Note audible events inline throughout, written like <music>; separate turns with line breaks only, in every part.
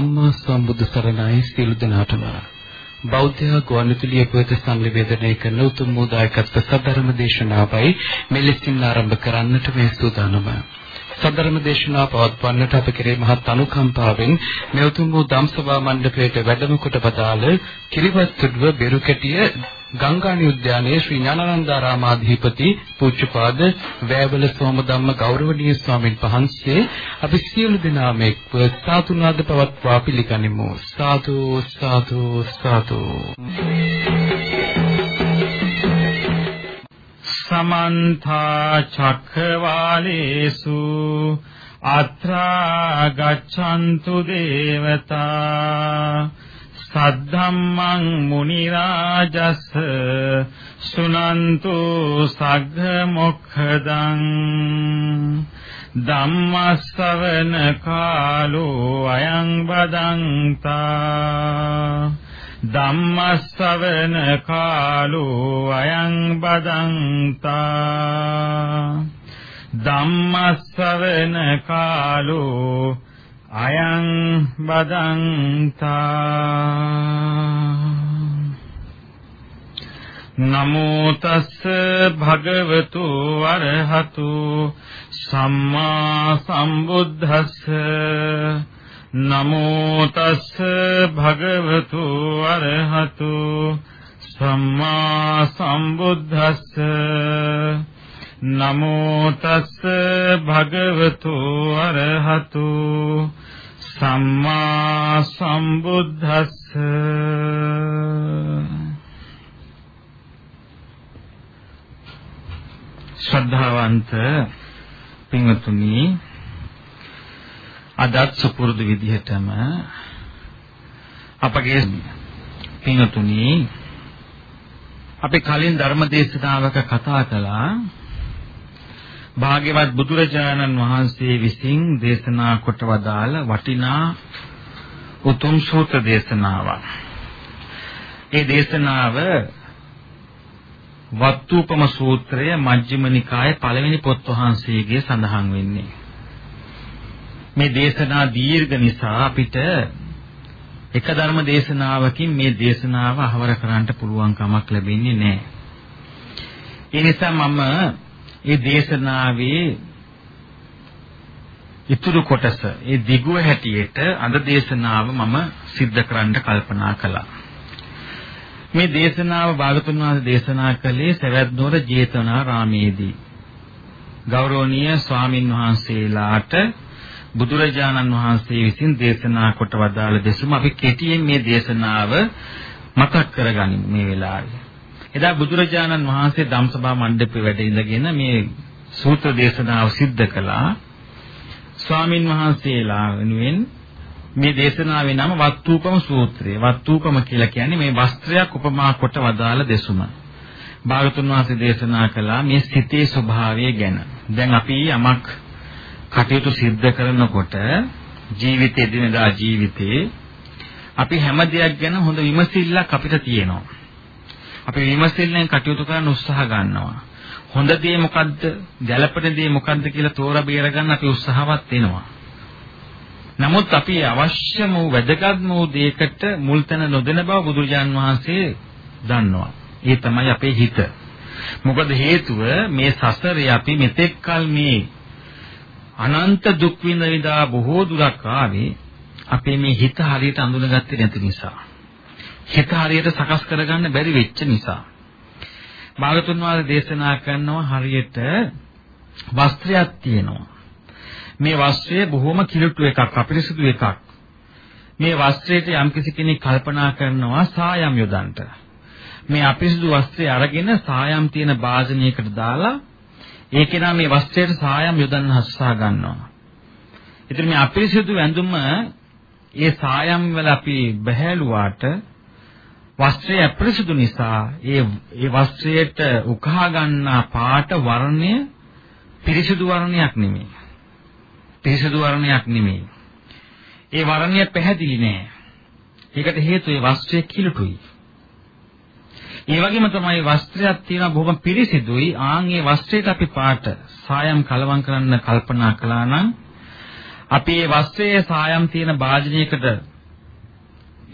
සම්මා සම්බුදු සරණයි සියලු දෙනාටම බෞද්ධ ගුවන්විදුලිය පුවත සංනිවේදනය කරන උතුම් වූ දායකත්ව සදර්ම දේශනාවයි මෙලෙසින් ආරම්භ කරන්නට මේ සූදානම. සදර්ම දේශනා පවත්වන්නට අප කෙරේ මහත් අනුකම්පාවෙන් මෙවතුම් වූ ධම්සභා මණ්ඩපයේ වැඩම කොට පදාළ කිරිවත්තුඩුව බෙරුකැටිය ගංගානි උද්‍යානයේ ශ්‍රී ඥානানন্দාරාමාධිපති පූජ්‍යපාද වැයවල සෝමධම්ම ගෞරවනීය ස්වාමින් වහන්සේ අපි සියලු දෙනාම එක්ව සාතුනාද පවත්වා පිළිගනිමු සාදු සාදු සාදු සමන්ත
චක්කවාලේසු අත්‍රා ගච්ඡන්තු දේවතා සද්ධම්මං මුනි රාජස් සුනන්තු සග්ග මොක්ඛදං ධම්මස්සවන කාලෝ අයං බදන්තා ධම්මස්සවන කාලෝ අයං බදන්තා ධම්මස්සවන කාලෝ අයං බදන්තා නමෝ තස් භගවතු අරහතු සම්මා සම්බුද්දස්ස නමෝ තස් භගවතු අරහතු සම්මා සම්බුද්දස්ස නමෝ තස් භගවතු අරහතු සම්මා සම්බුද්දස්ස
ශ්‍රද්ධාවන්ත
පින්වතුනි අදත් සුපුරුදු විදිහටම අපගේ පින්වතුනි අපි කලින් ධර්ම දේශනාවක කතා කළා භාග්‍යවත් බුදුරජාණන් වහන්සේ විසින් දේශනා කොට වදාළ වටිනා උතුම් සූත්‍ර දේශනාවක්. ඒ දේශනාව වත්තුපම සූත්‍රය මජ්ක්‍ධිම නිකායේ පළවෙනි පොත් වහන්සේගේ සඳහන් වෙන්නේ. මේ දේශනා දීර්ඝ නිසා අපිට එක ධර්ම දේශනාවකින් මේ දේශනාව අහවර කරන්න පුළුවන් කමක් ලැබෙන්නේ නැහැ. ඒ නිසා මම ඒ දේශනාවේ ඉතුරු කොටස ඒ දිගුව හැටියට අද දේශනාව මම සිද්ධ කරන්න කල්පනා කළා. මේ දේශනාව භාගතුන් වහන්සේ දේශනා කළේ සවැත්නුවර ජේතවනාරාමේදී. ගෞරවනීය ස්වාමින් වහන්සේලාට බුදුරජාණන් වහන්සේ විසින් දේශනා කොට වදාළ දෙසම අපි කෙටියෙන් මේ දේශනාව මතක් කරගනිමු මේ වෙලාවේ. එදා බුදුරජාණන් වහන්සේ ධම්සභා මණ්ඩපේ වැඩ ඉඳගෙන මේ සූත්‍ර දේශනාව සිද්ධ කළා. ස්වාමින් වහන්සේලා වෙනුවෙන් මේ දේශනාවේ නම වත්තුපම සූත්‍රය. වත්තුපම කියලා කියන්නේ මේ වස්ත්‍රයක් උපමා කොට වදාළ දෙසුම. භාගතුන් වහන්සේ දේශනා කළා මේ සිතේ ස්වභාවය ගැන. දැන් අපි යමක් කටයුතු සිද්ධ කරනකොට ජීවිතේ දිනදා ජීවිතේ අපි හැම දෙයක් ගැන හොඳ විමසිල්ලක් අපිට තියෙනවා. අපි විමසෙල්ලෙන් කටයුතු කරන්න උත්සාහ ගන්නවා. හොඳ දේ මොකද්ද? ගැළපෙන දේ මොකද්ද කියලා තෝරා බේර ගන්න අපි උත්සාහවත් වෙනවා. නමුත් අපි අවශ්‍යම වූ වැදගත්ම වූ දෙයකට මුල් තැන නොදෙන බව බුදුරජාන් වහන්සේ දන්නවා. ඒ තමයි අපේ හිත. මොකද හේතුව මේ සසරේ අපි මෙතෙක් කල මේ අනන්ත දුක් විඳ විඳා බොහෝ දුරක් ආවේ අපේ මේ හිත හරියට අඳුනගත්තේ නැති නිසා. හිත හරියට සකස් කරගන්න බැරි වෙච්ච නිසා. භාගතුන් වහන්සේ දේශනා කරනවා හරියට වස්ත්‍රයක් තියෙනවා. මේ වස්ත්‍රය බොහොම කිලුටු එකක්, අපිරිසිදු එකක්. මේ වස්ත්‍රයට යම්කිසි කෙනෙක් කල්පනා කරනවා සායම් යොදන්ට. මේ අපිරිසිදු වස්ත්‍රය අරගෙන සායම් තියෙන භාජනයකට දාලා ඒකේ නම් මේ වස්ත්‍රයට සායම් යොදන්න උත්සාහ ගන්නවා. ඉතින් මේ අපිරිසිදු ඇඳුම ඒ සායම් වල අපි බහැලුවාට වස්ත්‍රය අපිරිසුදු නිසා ඒ ඒ වස්ත්‍රයට උකහා ගන්නා පාට වර්ණය පිරිසුදු වර්ණයක් නෙමෙයි. පිරිසුදු වර්ණයක් නෙමෙයි. ඒ වර්ණය පැහැදිලි නෑ. ඒකට හේතුව ඒ වස්ත්‍රය කිලුටුයි. ඒ වගේම තමයි වස්ත්‍රයක් තියෙන බොහොම පිරිසිදුයි. ආන් ඒ වස්ත්‍රයට අපි පාට සායම් කලවම් කරන්න කල්පනා කළා නම් අපි ඒ වස්ත්‍රයේ සායම් තියෙන භාජනයකට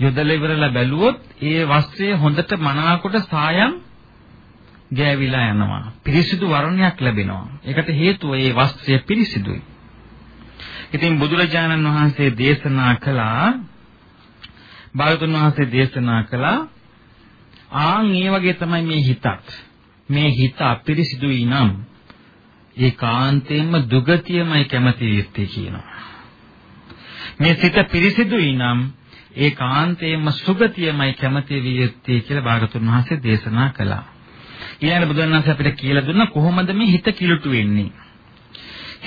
යොදලා ඉවරලා බැලුවොත් ඒ වස්ත්‍රය හොඳට මනාකොට සායම් ගෑවිලා යනවා. පිරිසිදු වර්ණයක් ලැබෙනවා. ඒකට හේතුව ඒ වස්ත්‍රය පිරිසිදුයි. ඉතින් බුදුරජාණන් වහන්සේ දේශනා කළා බාලතුන් වහන්සේ දේශනා කළා ආන් ඒ වගේ තමයි මේ හිතත්. මේ හිත අපිරිසිදුයි නම් ඒකාන්තයෙන්ම දුගතියමයි කැමති යත්තේ කියනවා. මේ සිත පිරිසිදුයි නම් ඒ කාන්තේම සුගතියමයි කැමති විය යුත්තේ කියලා බාගතුන් වහන්සේ දේශනා කළා. ඊළඟ බුදුන් වහන්සේ අපිට කියලා දුන්න කොහොමද මේ හිත කිලුටු වෙන්නේ?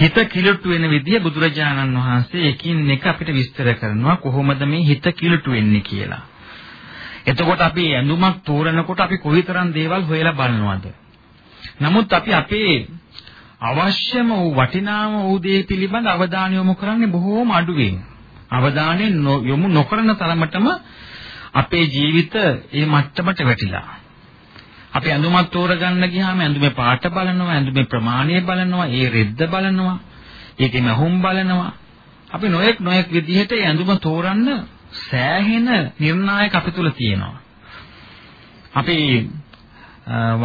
හිත කිලුටු වෙන විදිය බුදුරජාණන් වහන්සේ එකින් එක අපිට විස්තර කරනවා කොහොමද මේ හිත කිලුටු වෙන්නේ කියලා. එතකොට අපි ඇඳුමක් තෝරනකොට අපි කොයිතරම් දේවල් හොයලා බලනවද? නමුත් අපි අපේ අවශ්‍යම වූ වටිනාම වූ දේ පිළිබඳ අවධානය යොමු කරන්නේ බොහෝම අඩුවෙන්. අවධානය යොමු නොකරන තරමටම අපේ ජීවිත ඒ මට්ටමට වැටිලා. අපි ඇඳුමක් තෝරගන්න ගියාම ඇඳුමේ පාට බලනවා, ඇඳුමේ ප්‍රමාණය බලනවා, ඒ රෙද්ද බලනවා, ඒකේ මහුම් බලනවා. අපි නොඑක් නොඑක් විදිහට ඇඳුම තෝරන්න සෑහෙන නිර්ණායක අපි තුල තියෙනවා. අපි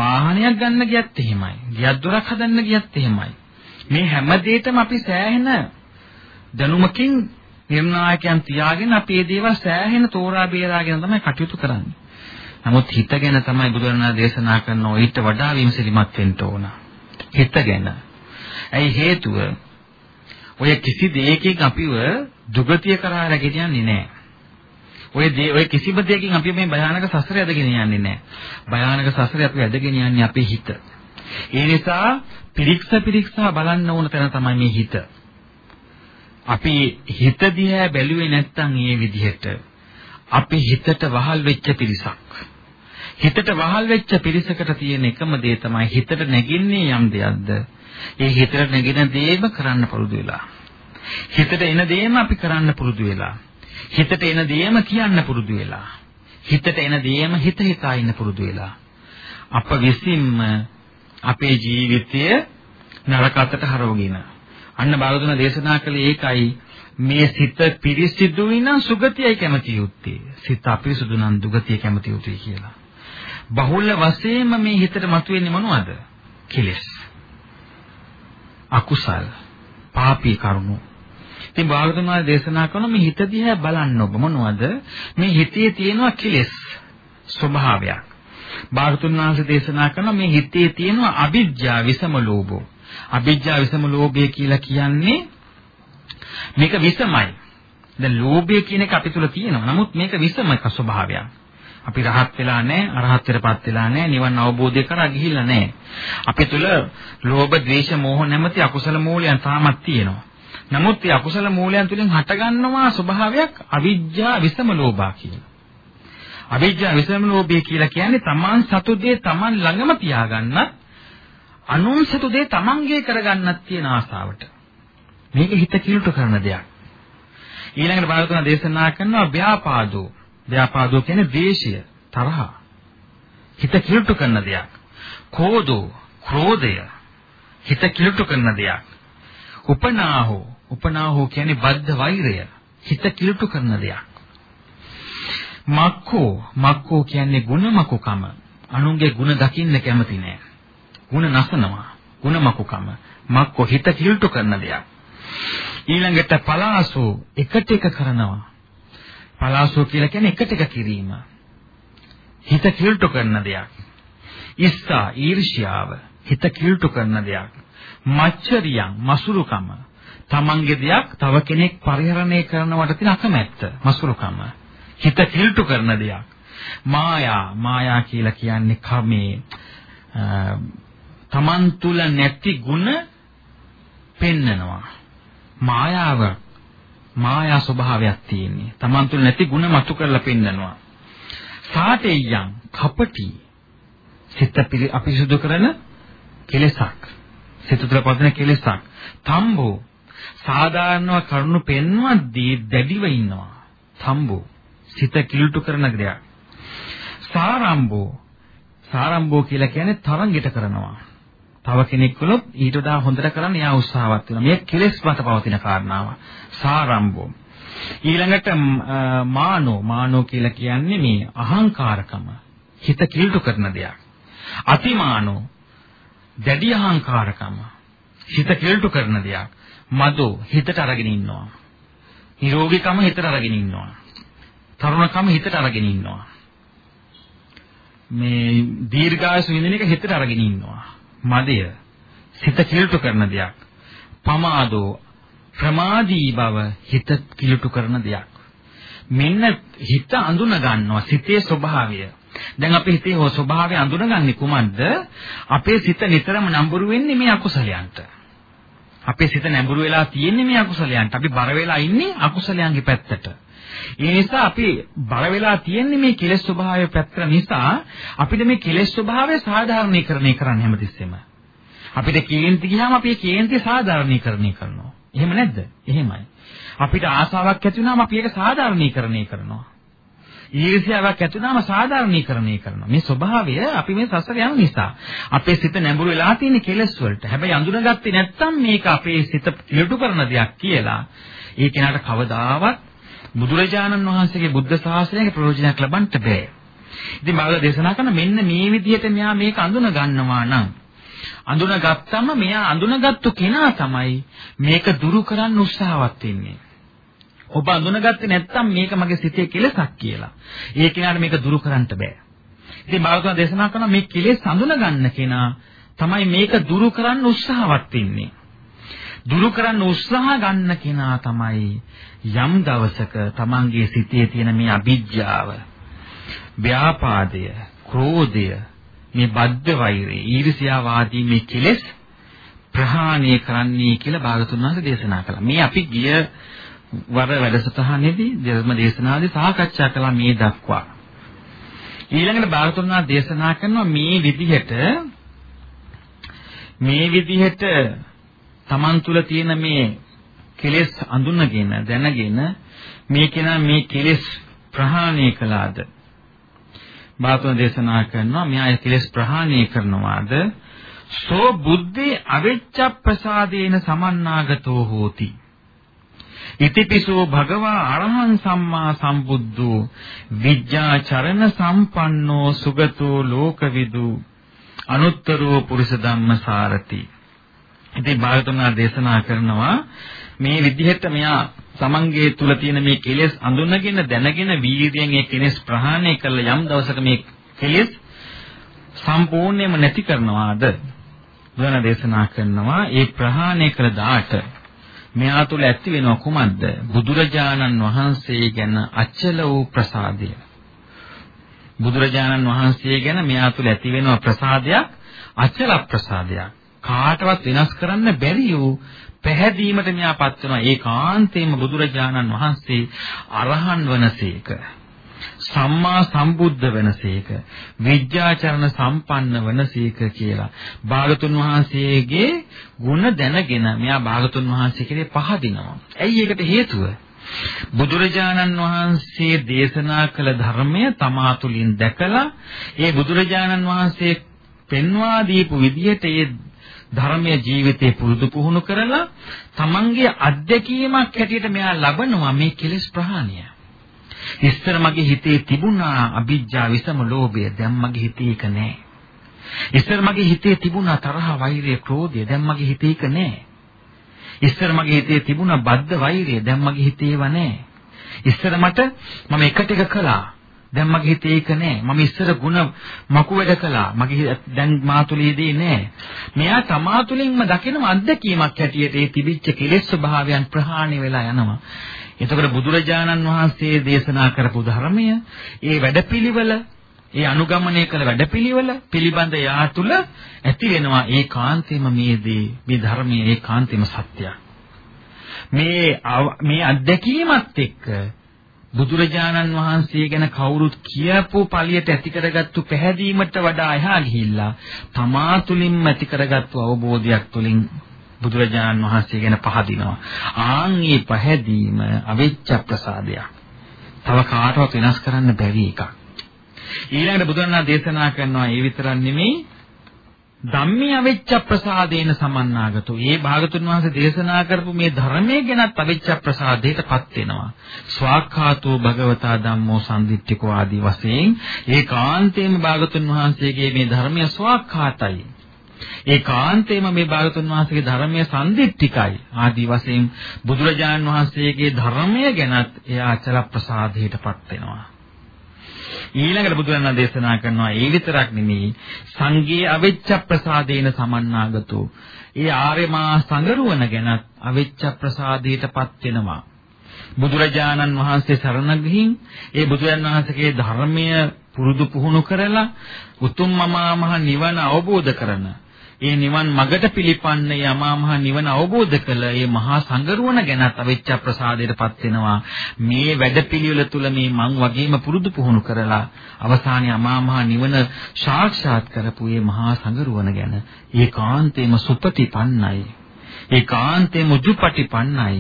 වාහනයක් ගන්න ගියත් එහෙමයි. ගියක් දොරක් හදන්න ගියත් එහෙමයි. මේ හැම දෙයකම අපි සෑහෙන දැනුමකින් නිර්ණායකයන් තියාගෙන අපි මේ දේවල් සෑහෙන තෝරා බේරාගෙන තමයි කටයුතු කරන්නේ. නමුත් හිත ගැන තමයි බුදුරණා දේශනා කරන ඊට වඩා විමසිලිමත් වෙන්න ඕන. හිත ගැන. ඇයි හේතුව? ඔය කිසි දෙයකින් අපිව දුගතිය කරා රැගෙන යන්නේ නැහැ. ඔය දේ ඔය කිසිම දෙයකින් අපි මේ භයානක සසරය ඇදගෙන යන්නේ නැහැ. භයානක සසරය අපි ඇදගෙන යන්නේ අපේ හිත. ඒ නිසා පිරික්ස පිරික්සා බලන්න ඕන තැන තමයි මේ හිත. අපි හිත දිහා බැලුවේ නැත්නම් මේ විදිහට අපි හිතට වහල් වෙච්ච පිරිසක්. හිතට වහල් වෙච්ච පිරිසකට තියෙන එකම දේ තමයි හිතට නැගින්නේ යම් දෙයක්ද. ඒ හිතට නැගෙන දේම කරන්න පුරුදු වෙලා. හිතට එන දේම අපි කරන්න පුරුදු වෙලා. හිතට එන දේම කියන්න පුරුදු වෙලා. හිතට එන දේම හිත හිතා ඉන්න පුරුදු වෙලා. අප විසින්ම අපේ ජීවිතය නරකකට හරවගෙන අන්න බාලතුමා දේශනා කළේ ඒකයි මේ සිත පිරිසිදුයි නම් සුගතියයි කැමති යුත්තේ. සිත අපිරිසුදු නම් දුගතිය කැමති යුතුයි කියලා. බහුල වශයෙන්ම මේ හිතට මතුවෙන්නේ මොනවද? කෙලෙස්. අකුසල්. පාපී කරුණු. ඉතින් බාලතුමා දේශනා කරන මේ හිත දිහා බලන්න ඔබ මොනවද? මේ හිතේ තියෙනවා කෙලෙස් ස්වභාවයක්. බාලතුන් වහන්සේ දේශනා කරන මේ හිතේ තියෙනවා අවිජ්ජා විසම ලෝභෝ. අභිජ්ජා විසම ලෝභය කියලා කියන්නේ මේක විසමයි. දැන් ලෝභය කියන එක අපි තුල තියෙනවා. නමුත් මේක විසමක ස්වභාවයක්. අපි රහත් වෙලා නැහැ, අරහත්ත්වයටපත් වෙලා නැහැ, නිවන් අවබෝධය කරා ගිහිල්ලා නැහැ. අපි තුල ලෝභ, ද්වේෂ, මෝහ නැමැති අකුසල මූලයන් තාමත් තියෙනවා. නමුත් මේ අකුසල මූලයන් තුලින් හටගන්නවා ස්වභාවයක් අවිජ්ජා විසම ලෝභා කියලා. අවිජ්ජා විසම ලෝභය කියලා කියන්නේ තමන් සතු දේ තමන් ළඟම තියාගන්නත් අනුන් සිතු දේ තමන්ගේ කරගන්නත් තියෙන ආසාවට. මේක හිත කිලුට කරන දෙයක්. ඊළඟට බලතුන දේශනා කරනවා ව්‍යාපාදෝ. ව්‍යාපාදෝ කියන්නේ දේශය, තරහ. හිත කිලුට කරන දෙයක්. කෝදෝ, ක්‍රෝධය. හිත කිලුට කරන දෙයක්. උපනාහෝ, උපනාහෝ කියන්නේ බද්ධ වෛරය. හිත කිලුට කරන දෙයක්. මක්කෝ මක්කෝ කියන්නේ ಗುಣමකුකම අනුන්ගේ ಗುಣ දකින්න කැමති නෑ ಗುಣ නසනවා. ಗುಣමකුකම මක්කො හිත කිල්ටු කරන දෙයක්. ඊළඟට පලාසෝ එකට එක කරනවා. පලාසෝ කියලා කියන්නේ එකට එක කිරීම. හිත කිල්ටු කරන දෙයක්. ඉස්සා ඊර්ෂ්‍යාව හිත කිල්ටු කරන දෙයක්. මච්චරියං මසුරුකම තමන්ගේ දෙයක් තව කෙනෙක් පරිහරණය කරනවට තියෙන අකමැත්ත මසුරුකම හිත කිල්ටු කරන දෙයක් මායා මායා කියලා කියන්නේ කමේ Taman තුල නැති ಗುಣ පෙන්නනවා. මායාව මායා ස්වභාවයක් තියෙන්නේ. Taman තුල නැති ಗುಣ මතු කරලා පෙන්නනවා. සාතේයන් කපටි සිත අපිරිසුදු කරන කෙලෙසක්. සිත තුළ පදින කෙලෙසක්. තම්බෝ සාධාරණව කරුණු පෙන්වද්දී දැඩිව ඉන්නවා. තම්බෝ සිත කිලුටු කරන දෙයක්. සාරම්භෝ සාරම්භෝ කියලා කියන්නේ තරංගිත කරනවා. තව කෙනෙක් වුණොත් ඊට වඩා හොඳට කරන්න එයා උත්සාහවත් වෙනවා. මේ කෙලෙස් මත පවතින කාරණාව. සාරම්භෝ. ඊළඟට මානෝ මානෝ කියලා කියන්නේ මේ අහංකාරකම. හිත කිල්ටු කරන දෙයක්. අතිමානෝ දැඩි අහංකාරකම. හිත කිල්ටු කරන දෙයක්. මදෝ හිතට අරගෙන ඉන්නවා. නිරෝගීකම හිතට අරගෙන ඉන්නවා. තරුණකම හිතට අරගෙන ඉන්නවා. මේ දීර්ඝාසු විඳින එක හිතට අරගෙන ඉන්නවා. මදය සිත කිලුට කරන දෙයක් පමාදෝ ප්‍රමාදී බව හිත කිලුට කරන දෙයක් මෙන්න හිත අඳුන ගන්නවා සිතේ ස්වභාවය දැන් අපේ හිතේ හෝ ස්වභාවය අඳුනගන්නේ කුමක්ද අපේ සිත නිතරම නඹුරු වෙන්නේ මේ අකුසලයන්ට අපේ සිත නැඹුරු වෙලා තියෙන්නේ මේ අකුසලයන්ට අපි බර වෙලා ඉන්නේ අකුසලයන්ගේ පැත්තට ඒ නිසා අපි බර වෙලා තියෙන්නේ මේ කෙලෙස් ස්වභාවය පැත්ත නිසා අපිට මේ කෙලෙස් ස්වභාවය සාධාරණීකරණය කරන්න හැමතිස්සෙම. අපිට කේන්ති ගියාම අපි ඒ කේන්ති සාධාරණීකරණය කරනවා. එහෙම නැද්ද? එහෙමයි. අපිට ආසාවක් ඇති වුණාම අපි ඒක සාධාරණීකරණය කරනවා. ඊර්ෂ්‍යාවක් ඇති වුණාම සාධාරණීකරණය කරනවා. මේ ස්වභාවය අපි මේ සසර යන නිසා අපේ සිත නැඹුරු වෙලා තියෙන කෙලෙස් වලට. හැබැයි අඳුනගත්තේ නැත්නම් මේක අපේ සිත පිළිටු කරන දෙයක් කියලා. ඒ කෙනාට කවදාවත් බුදුරජාණන් වහන්සේගේ බුද්ධ ශාසනයේ ප්‍රයෝජනයක් ලබන්න බෑ. ඉතින් බාල දේශනා කරන මෙන්න මේ විදිහට මෙයා මේක අඳුන ගන්නවා නම් අඳුනගත්තම මෙයා අඳුනගත්තු කෙනා තමයි මේක දුරු කරන්න උත්සාහවත් වෙන්නේ. ඔබ අඳුනගත්තේ නැත්නම් මේක මගේ සිතේ කෙලසක් කියලා. ඒ කෙනාට මේක දුරු කරන්න බෑ. ඉතින් බාලතුමා දේශනා කරන මේ කෙලෙස් අඳුනගන්න කෙනා තමයි මේක දුරු කරන්න උත්සාහවත් වෙන්නේ. දුරු කරන්න උත්සාහ ගන්න කෙනා තමයි යම් දවසක තමන්ගේ සිතේ තියෙන මේ අවිජ්ජාව ව්‍යාපාදය ක්‍රෝධය මේ බද්ධ වෛරය ඊර්ෂ්‍යාව ආදී මේ කෙලෙස් ප්‍රහාණය කරන්නේ කියලා භාගතුන් වහන්සේ දේශනා කළා. මේ අපි ගිය වර වැඩසටහනේදී ධර්ම දේශනාවේ සාකච්ඡා කළා මේ දක්වා. ඊළඟට භාගතුන් වහන්සේ දේශනා කරනවා මේ විදිහට මේ විදිහට Taman තුල තියෙන මේ කෙලෙස් අඳුනගෙන දැනගෙන මේ කෙනා මේ කෙලෙස් ප්‍රහාණය කළාද? බාතුන දේශනා කරනවා මෙයා කෙලෙස් ප්‍රහාණය කරනවාද? සෝ බුද්ධි අවිච්ඡප්පසාදේන සමන්නාගතෝ හෝති. ඉතිපිසෝ භගවා අරහං සම්මා සම්බුද්ධෝ විද්‍යා චරණ සම්පන්නෝ සුගතෝ ලෝකවිදු අනුත්තරෝ පුරුෂ ධම්ම සාරති ඉතින් භාගතුනා දේශනා කරනවා මේ විදිහට මෙයා තමන්ගේ තුල තියෙන මේ කෙලෙස් අඳුනගෙන දැනගෙන වීර්යයෙන් ඒ කෙලෙස් ප්‍රහාණය කරලා යම් දවසක මේ කෙලෙස් සම්පූර්ණයෙන්ම නැති කරනවාද බුදුන දේශනා කරනවා ඒ ප්‍රහාණය කළ දාට මෙයා තුල ඇති වෙන කුමක්ද බුදුරජාණන් වහන්සේ ගැන අචල වූ ප්‍රසාදය බුදුරජාණන් වහන්සේ ගැන මෙයා තුල ඇති වෙන ප්‍රසාදයක් අචල ප්‍රසාදයක් කාටවත් වෙනස් කරන්න බැරි වූ පැහැදීමට මෙයාපත් වෙනවා. ඒකාන්තයෙන්ම බුදුරජාණන් වහන්සේ අරහන් වනසේක. සම්මා සම්බුද්ධ වෙනසේක විද්‍යාචරණ සම්පන්න වෙනසේක කියලා බාගතුන් වහන්සේගේ ගුණ දැනගෙන මෙයා බාගතුන් වහන්සේ කෙරේ පහදිනවා. ඇයි ඒකට හේතුව? බුදුරජාණන් වහන්සේ දේශනා කළ ධර්මය තමා තුළින් දැකලා ඒ බුදුරජාණන් වහන්සේ පෙන්වා දීපු විදිහට ඒ ධර්මීය ජීවිතේ පුරුදු පුහුණු කරලා තමන්ගේ අත්දැකීමක් හැටියට මෙයා ලබනවා මේ කෙලෙස් ප්‍රහාණය. ඉස්තර මගේ හිතේ තිබුණා අභිජ්ජා විසම ලෝභය දැන් මගේ හිතේ එක නැහැ. ඉස්තර මගේ හිතේ තිබුණා තරහ වෛරය ක්‍රෝධය දැන් මගේ හිතේ එක නැහැ. ඉස්තර මගේ හිතේ තිබුණා බද්ධ වෛරය දැන් මගේ හිතේව නැහැ. ඉස්තර මට මම එකට එක කළා දැන් මගේ හිතේ ඒක නෑ. මම ඉස්සර ಗುಣ මකු වැඩ කළා. මගේ දැන් මාතුලේ දේ නෑ. මෙයා තමා තුළින්ම දකින අත්දැකීමක් හැටියට ඒ තිබිච්ච කෙලෙස් ස්වභාවයන් ප්‍රහාණය වෙලා යනවා. එතකොට බුදුරජාණන් වහන්සේ දේශනා කරපු ධර්මය, ඒ වැඩපිළිවෙල, ඒ අනුගමනය කළ වැඩපිළිවෙල පිළිබඳ යා තුළ ඇති වෙනවා ඒ කාන්තේම මේ දේ, මේ ධර්මයේ ඒ කාන්තේම සත්‍යයක්. මේ මේ අත්දැකීමත් එක්ක බුදුරජාණන් වහන්සේ ගැන කවුරුත් කියපු පළියට ඇති කරගත්තු පැහැදීමට වඩා එහා ගිහිල්ලා තමා තුලින්ම ඇති කරගත්තු අවබෝධයක් තුලින් බුදුරජාණන් වහන්සේ ගැන පහදිනවා. ආන් මේ පහදීම අවිච්ඡ ප්‍රසාදයක්. තව කාටවත් වෙනස් කරන්න බැරි එකක්. ඊළඟට බුදුරණා දේශනා කරනවා ඒ විතරක් නෙමෙයි ධම්මී අවිච්ඡ ප්‍රසාදේන සමන්නාගතෝ. මේ භාගතුන් වහන්සේ දේශනා කරපු මේ ධර්මයේ ගැනත් අවිච්ඡ ප්‍රසාදයටපත් වෙනවා. ස්වාක්ඛාතෝ භගවතා ධම්මෝ සම්දිත්තිකෝ ආදී වශයෙන් ඒකාන්තයෙන්ම භාගතුන් වහන්සේගේ මේ ධර්මය ස්වාක්ඛාතයි. ඒකාන්තයෙන්ම මේ භාගතුන් වහන්සේගේ ධර්මය සම්දිත්තිකයි. ආදී වශයෙන් බුදුරජාන් වහන්සේගේ ධර්මය ගැනත් එයා අචල ප්‍රසාදයටපත් වෙනවා. ඊළඟට බුදුරණන් දේශනා කරනවා ඒ විතරක් නෙමෙයි සංගේ අවෙච්ච ප්‍රසාදේන සමන්නාගතෝ. ඒ ආර්යමා සංගරුවන ගැනත් අවෙච්ච ප්‍රසාදයටපත් වෙනවා. බුදුරජාණන් වහන්සේ සරණ ගිහින් ඒ බුදුරජාණන් වහන්සේගේ ධර්මය පුරුදු පුහුණු කරලා උතුම් මමා මහ නිවන අවබෝධ කරන ඒ නිවන් මගට පිළිපන්න යමා මහ නිවන අවබෝධ කළ ඒ මහා සංගරුවන ගැනත් අවිච්ඡ ප්‍රසාදයටපත් වෙනවා මේ වැඩපිළිවෙල තුල මේ මං වගේම පුරුදු පුහුණු කරලා අවසානයේ අමා මහ නිවන සාක්ෂාත් කරපු මේ මහා සංගරුවන ගැන ඒකාන්තේම සුපටිපන්නයි ඒකාන්තේම උජුපටිපන්නයි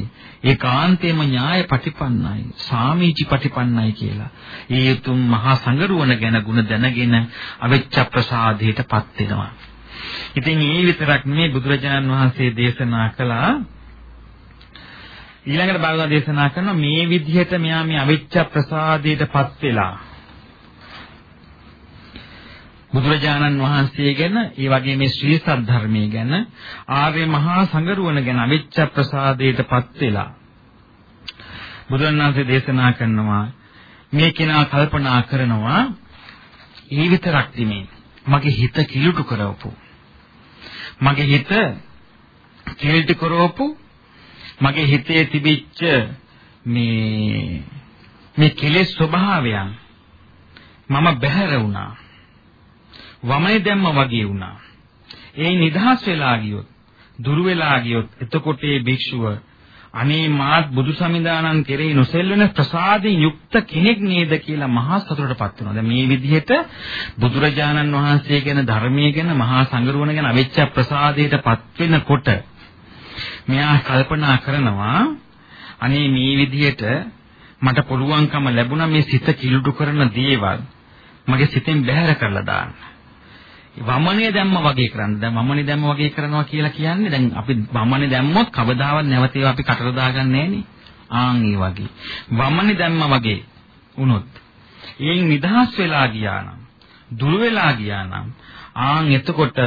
ඒකාන්තේම ඥාය පටිපන්නයි සාමීචි පටිපන්නයි කියලා. ඒ උතුම් මහා සංගරුවන ගැන ಗುಣ දැනගෙන අවිච්ඡ ප්‍රසාදයටපත් වෙනවා. ඉතින් ඒ විතරක් නෙමේ බුදුරජාණන් වහන්සේ දේශනා කළා ඊළඟට බාගවා දේශනා කරන මේ විදිහට මෙයා මේ අවිච්ඡ ප්‍රසාදයටපත් වෙලා බුදුරජාණන් වහන්සේ ගැන ඒ වගේ මේ ශ්‍රී සද්ධර්මයේ ගැන ආර්ය මහා සංගරුවන ගැන අවිච්ඡ ප්‍රසාදයටපත් වෙලා බුදුන් වහන්සේ දේශනා කරනවා මේ කෙනා කල්පනා කරනවා ඒ විතරක් නෙමේ මගේ හිත කිලුටු කරවපු මගේ හිත කෙල්ටි කරවපු මගේ හිතේ තිබිච්ච මේ මේ කෙලෙස් ස්වභාවයන් මම බැහැර වුණා. වමනේ දැම්ම වගේ වුණා. ඒ නිදහස් වෙලා ගියොත්, දුර වෙලා ගියොත් එතකොට ඒ භික්ෂුව අනේ මාත් බුදු සමිඳානන් කෙරෙහි නොසෙල්වෙන ප්‍රසාදයෙන් යුක්ත කෙනෙක් නේද කියලා මහා සතුටටපත් වෙනවා. දැන් මේ විදිහට බුදුරජාණන් වහන්සේ ගැන ධර්මයේ ගැන මහා සංගරුවන ගැන අවිච්ඡ ප්‍රසාදයටපත් වෙනකොට මෙයා කල්පනා කරනවා අනේ මේ විදිහට මට පුළුවන්කම ලැබුණා මේ සිත කිලුඩු කරන දේවල් මගේ සිතෙන් බැහැර කරලා දාන්න. වමනේ දැම්ම වගේ කරන්න. දැන් වමනේ දැම්ම වගේ කරනවා කියලා කියන්නේ දැන් අපි වමනේ දැම්මොත් කවදාවත් නැවත ඒවා අපි කටට දාගන්නේ නැහනේ. ආන් ඒ වගේ. වමනේ දැම්ම වගේ වුණොත් ඒෙන් නිදහස් වෙලා ගියා නම් දුර වෙලා ගියා නම් ආන් එතකොට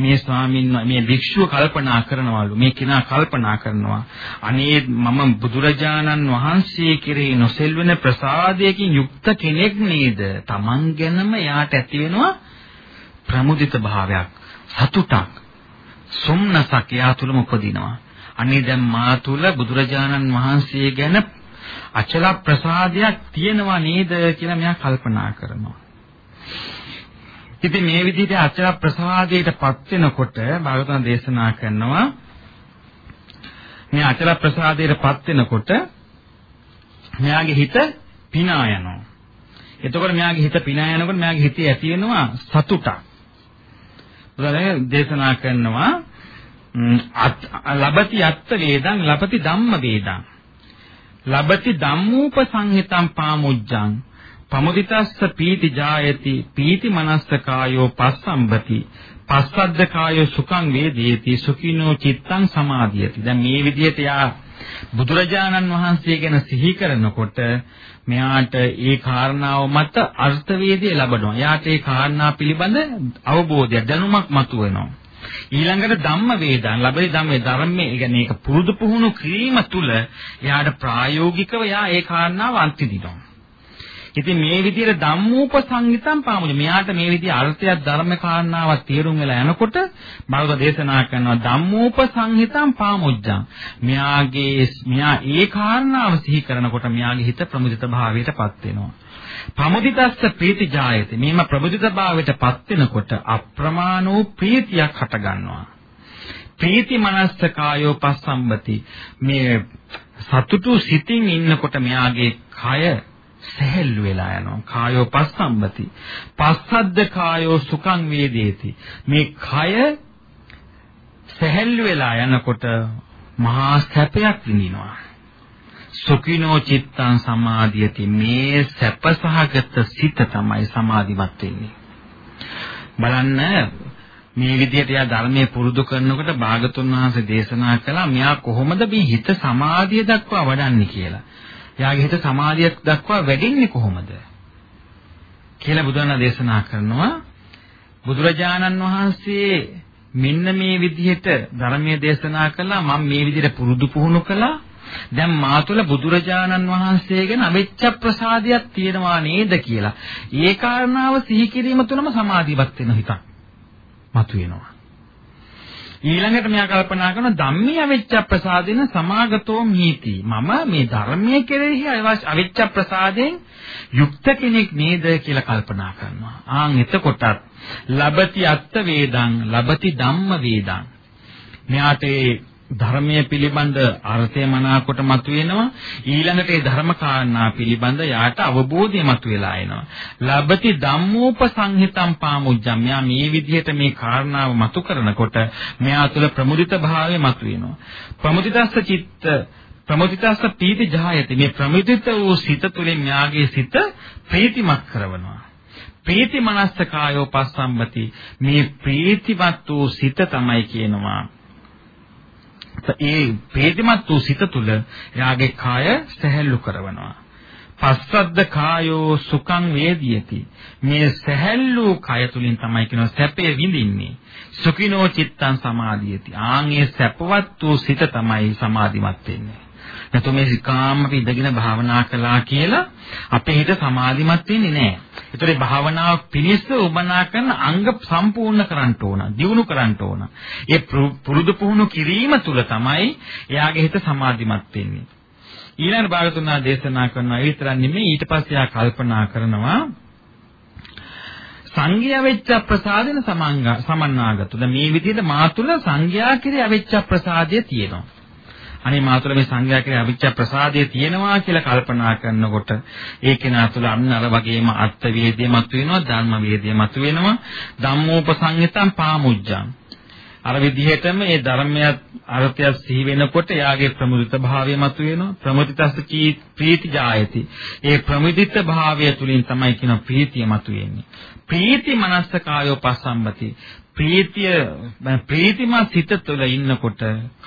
මේ ස්වාමීන් මේ භික්ෂුව කල්පනා කරනවලු මේ කෙනා කල්පනා කරනවා අනේ මම බුදුරජාණන් වහන්සේ කෙරෙහි නොසෙල්වෙන ප්‍රසාදයකින් යුක්ත කෙනෙක් නේද Taman ගැනම යාට ඇති වෙනවා ප්‍රමුදිත භාවයක් සතුටක් සොම්නසක් එයා තුළම උපදිනවා. අනේ දැන් මා තුළ බුදුරජාණන් වහන්සේ ගැන අචල ප්‍රසාදයක් තියෙනවා නේද කියලා මෙයා කල්පනා කරනවා. ඉතින් මේ විදිහට අචල ප්‍රසාදයටපත් වෙනකොට භාගතුන් දේශනා කරනවා මේ අචල ප්‍රසාදයටපත් වෙනකොට මෙයාගේ හිත පිනා යනවා. එතකොට මෙයාගේ හිත පිනා යනකොට මෙයාගේ හිතේ ඇති වෙනවා සතුටක්. බුදුරජාණන් දේශනා කරනවා ලබති අත්ත වේදං ලබති ධම්ම වේදං ලබති ධම්මූප සංහිතං පාමුජ්ජං පමුදිතස්ස පීති ජායති පීති මනස්ස කායෝ පස්සම්බති පස්සද්ද කායෝ සුඛං වේදීති සුඛිනෝ චිත්තං සමාධියති දැන් මේ විදිහට යා බුදුරජාණන් වහන්සේ ගැන සිහි කරනකොට මෙයාට ඒ කාරණාව මත අර්ථවේදය ලැබෙනවා. එයාට ඒ කාරණා පිළිබඳ අවබෝධයක් දැනුමක් මතුවෙනවා. ඊළඟට ධම්ම වේදන් ලැබෙයි ධම්මේ ධර්මයේ කියන්නේ ඒක පුරුදු පුහුණු කිරීම තුළ එයාට ප්‍රායෝගිකව එයා ඒ කාරණාව අත්විඳිනවා. ඉතින් මේ විදිහට ධම්මෝපසංගිතම් පාමුල මෙයාට මේ විදිහ අර්ථයක් ධර්ම කාරණාවක් තේරුම් වෙලා යනකොට බෞද්ධ දේශනා කරනවා ධම්මෝපසංහිතම් පාමුජ්ජං මෙයාගේ මෙයා ඒ කාරණාව සිහි කරනකොට මෙයාගේ හිත ප්‍රමුදිත භාවයටපත් වෙනවා ප්‍රමුදිතස්ස ප්‍රීති ජායති මේම ප්‍රමුදිත භාවයටපත් වෙනකොට අප්‍රමාණෝ ප්‍රීතියක් හට ගන්නවා ප්‍රීති මනස්ස කායෝ පස්සම්බති මේ සතුටු සිතින් ඉන්නකොට මෙයාගේ කය සැහැල්ලු වෙලා යනවා. කායෝ පස්සම්බති. පස්සද්ද කායෝ සුඛං වේදේති. මේ කය සැහැල්ලු වෙලා යනකොට මහා සැපයක් විඳිනවා. සුඛිනෝ චිත්තං සමාධියති. මේ සැපසහගත සිත තමයි සමාධිමත් වෙන්නේ. බලන්න මේ විදිහට එයා ධර්මයේ පුරුදු කරනකොට භාගතුන් වහන්සේ දේශනා කළා මෙයා කොහොමද මේ හිත සමාධිය දක්වා වඩන්නේ කියලා. එයාගේ හිත සමාධියක් දක්වා වැඩින්නේ කොහොමද? කියලා බුදුන් දේශනා කරනවා බුදුරජාණන් වහන්සේ මෙන්න මේ විදිහට ධර්මයේ දේශනා කළා මම මේ විදිහට පුරුදු පුහුණු කළා දැන් මා තුළ බුදුරජාණන් වහන්සේ ගැන අවිච්ඡ ප්‍රසාදයක් තියෙනවා නේද කියලා. ඒ කාරණාව සිහි කිරීම තුළම සමාධියවත් වෙන හිතක් මතුවෙනවා. ඊළඟට මෙයා කල්පනා කරන ධම්මී අවිච්ඡ ප්‍රසාදෙන සමාගතෝ මීති. මම මේ ධර්මයේ කෙරෙහි අවිච්ඡ ප්‍රසාදෙන් යුක්ත කෙනෙක් නේද කියලා කල්පනා කරනවා. ආන් එතකොටත් ලබති අත්ත වේදං ලබති ධම්ම වේදං. මෙයාට ඒ ධර්මයේ පිළිබඳ අර්ථය මනාකොට මතුවෙනවා ඊළඟට ඒ ධර්ම කාරණා පිළිබඳ යාට අවබෝධය මතුවලා එනවා ලබති ධම්මෝපසංහිතම් පාමුජ්ජම් යා මේ විදිහට මේ කාරණාව මතු කරනකොට මෙයා තුළ ප්‍රමුදිත භාවය මතුවෙනවා ප්‍රමුදිතස්ස චිත්ත ප්‍රමුදිතස්ස පීති ජායති මේ ප්‍රමුදිත වූ සිත තුළින් යාගේ සිත ප්‍රීතිමත් කරනවා ප්‍රීති මනස්ස කායෝ පස්සම්බති මේ ප්‍රීතිවත් වූ සිත තමයි කියනවා ඒ වේදිමත් වූ සිත තුළ එයාගේ කාය සැහැල්ලු කරනවා. පස්සද්ද කායෝ සුඛං වේදියති. මේ සැහැල්ලු කය තුලින් තමයි කියන සැපේ විඳින්නේ. සුඛිනෝ චිත්තං සමාධියති. ආන්ගේ සැපවත් වූ සිත තමයි සමාධිමත් වෙන්නේ. නැත්නම් මේ සිකාම අපි ඉඳගෙන භාවනා කළා කියලා අපේ හිත සමාධිමත් වෙන්නේ නැහැ. ඒතරේ භාවනාව පිණිස උමනා කරන අංග සම්පූර්ණ කරන්න ඕන, දියුණු කරන්න ඕන. ඒ පුරුදු පුහුණු කිරීම තුළ තමයි එයාගේ හිත සමාධිමත් වෙන්නේ. ඊළඟ භාගතුනා දේශනා කරනවා විතරක් නෙමෙයි ඊට පස්සේ කල්පනා කරනවා සංඝයා වෙච්ච ප්‍රසාදන සමංග සමන්නාගත. දැන් මේ විදිහට මා තුළ සංඝයා කිරේ අවෙච්ච ප්‍රසාදය තියෙනවා. අනේ මාතුල මේ සංඝයා කියලා අවිච්ඡ ප්‍රසාදය තියෙනවා කියලා කල්පනා කරනකොට ඒ කෙනා තුළ අන්න අර වගේම අර්ථ වේදේ මතුවෙනවා ධර්ම වේදේ මතුවෙනවා ධම්මෝපසංයතං පාමුජ්ජං අර විදිහටම මේ ධර්මයත් අර්ථයත් සිහි වෙනකොට එයාගේ ප්‍රමුදිත භාවය මතුවෙනවා ප්‍රමුදිතස්ස කී ප්‍රීති ජායති ඒ ප්‍රමුදිත භාවය තුලින් තමයි කියන ප්‍රීතිය මතුවෙන්නේ ප්‍රීති මනස්කායෝ පසම්මති ප්‍රීතිය ප්‍රීතිමත් හිත තුළ ඉන්නකොට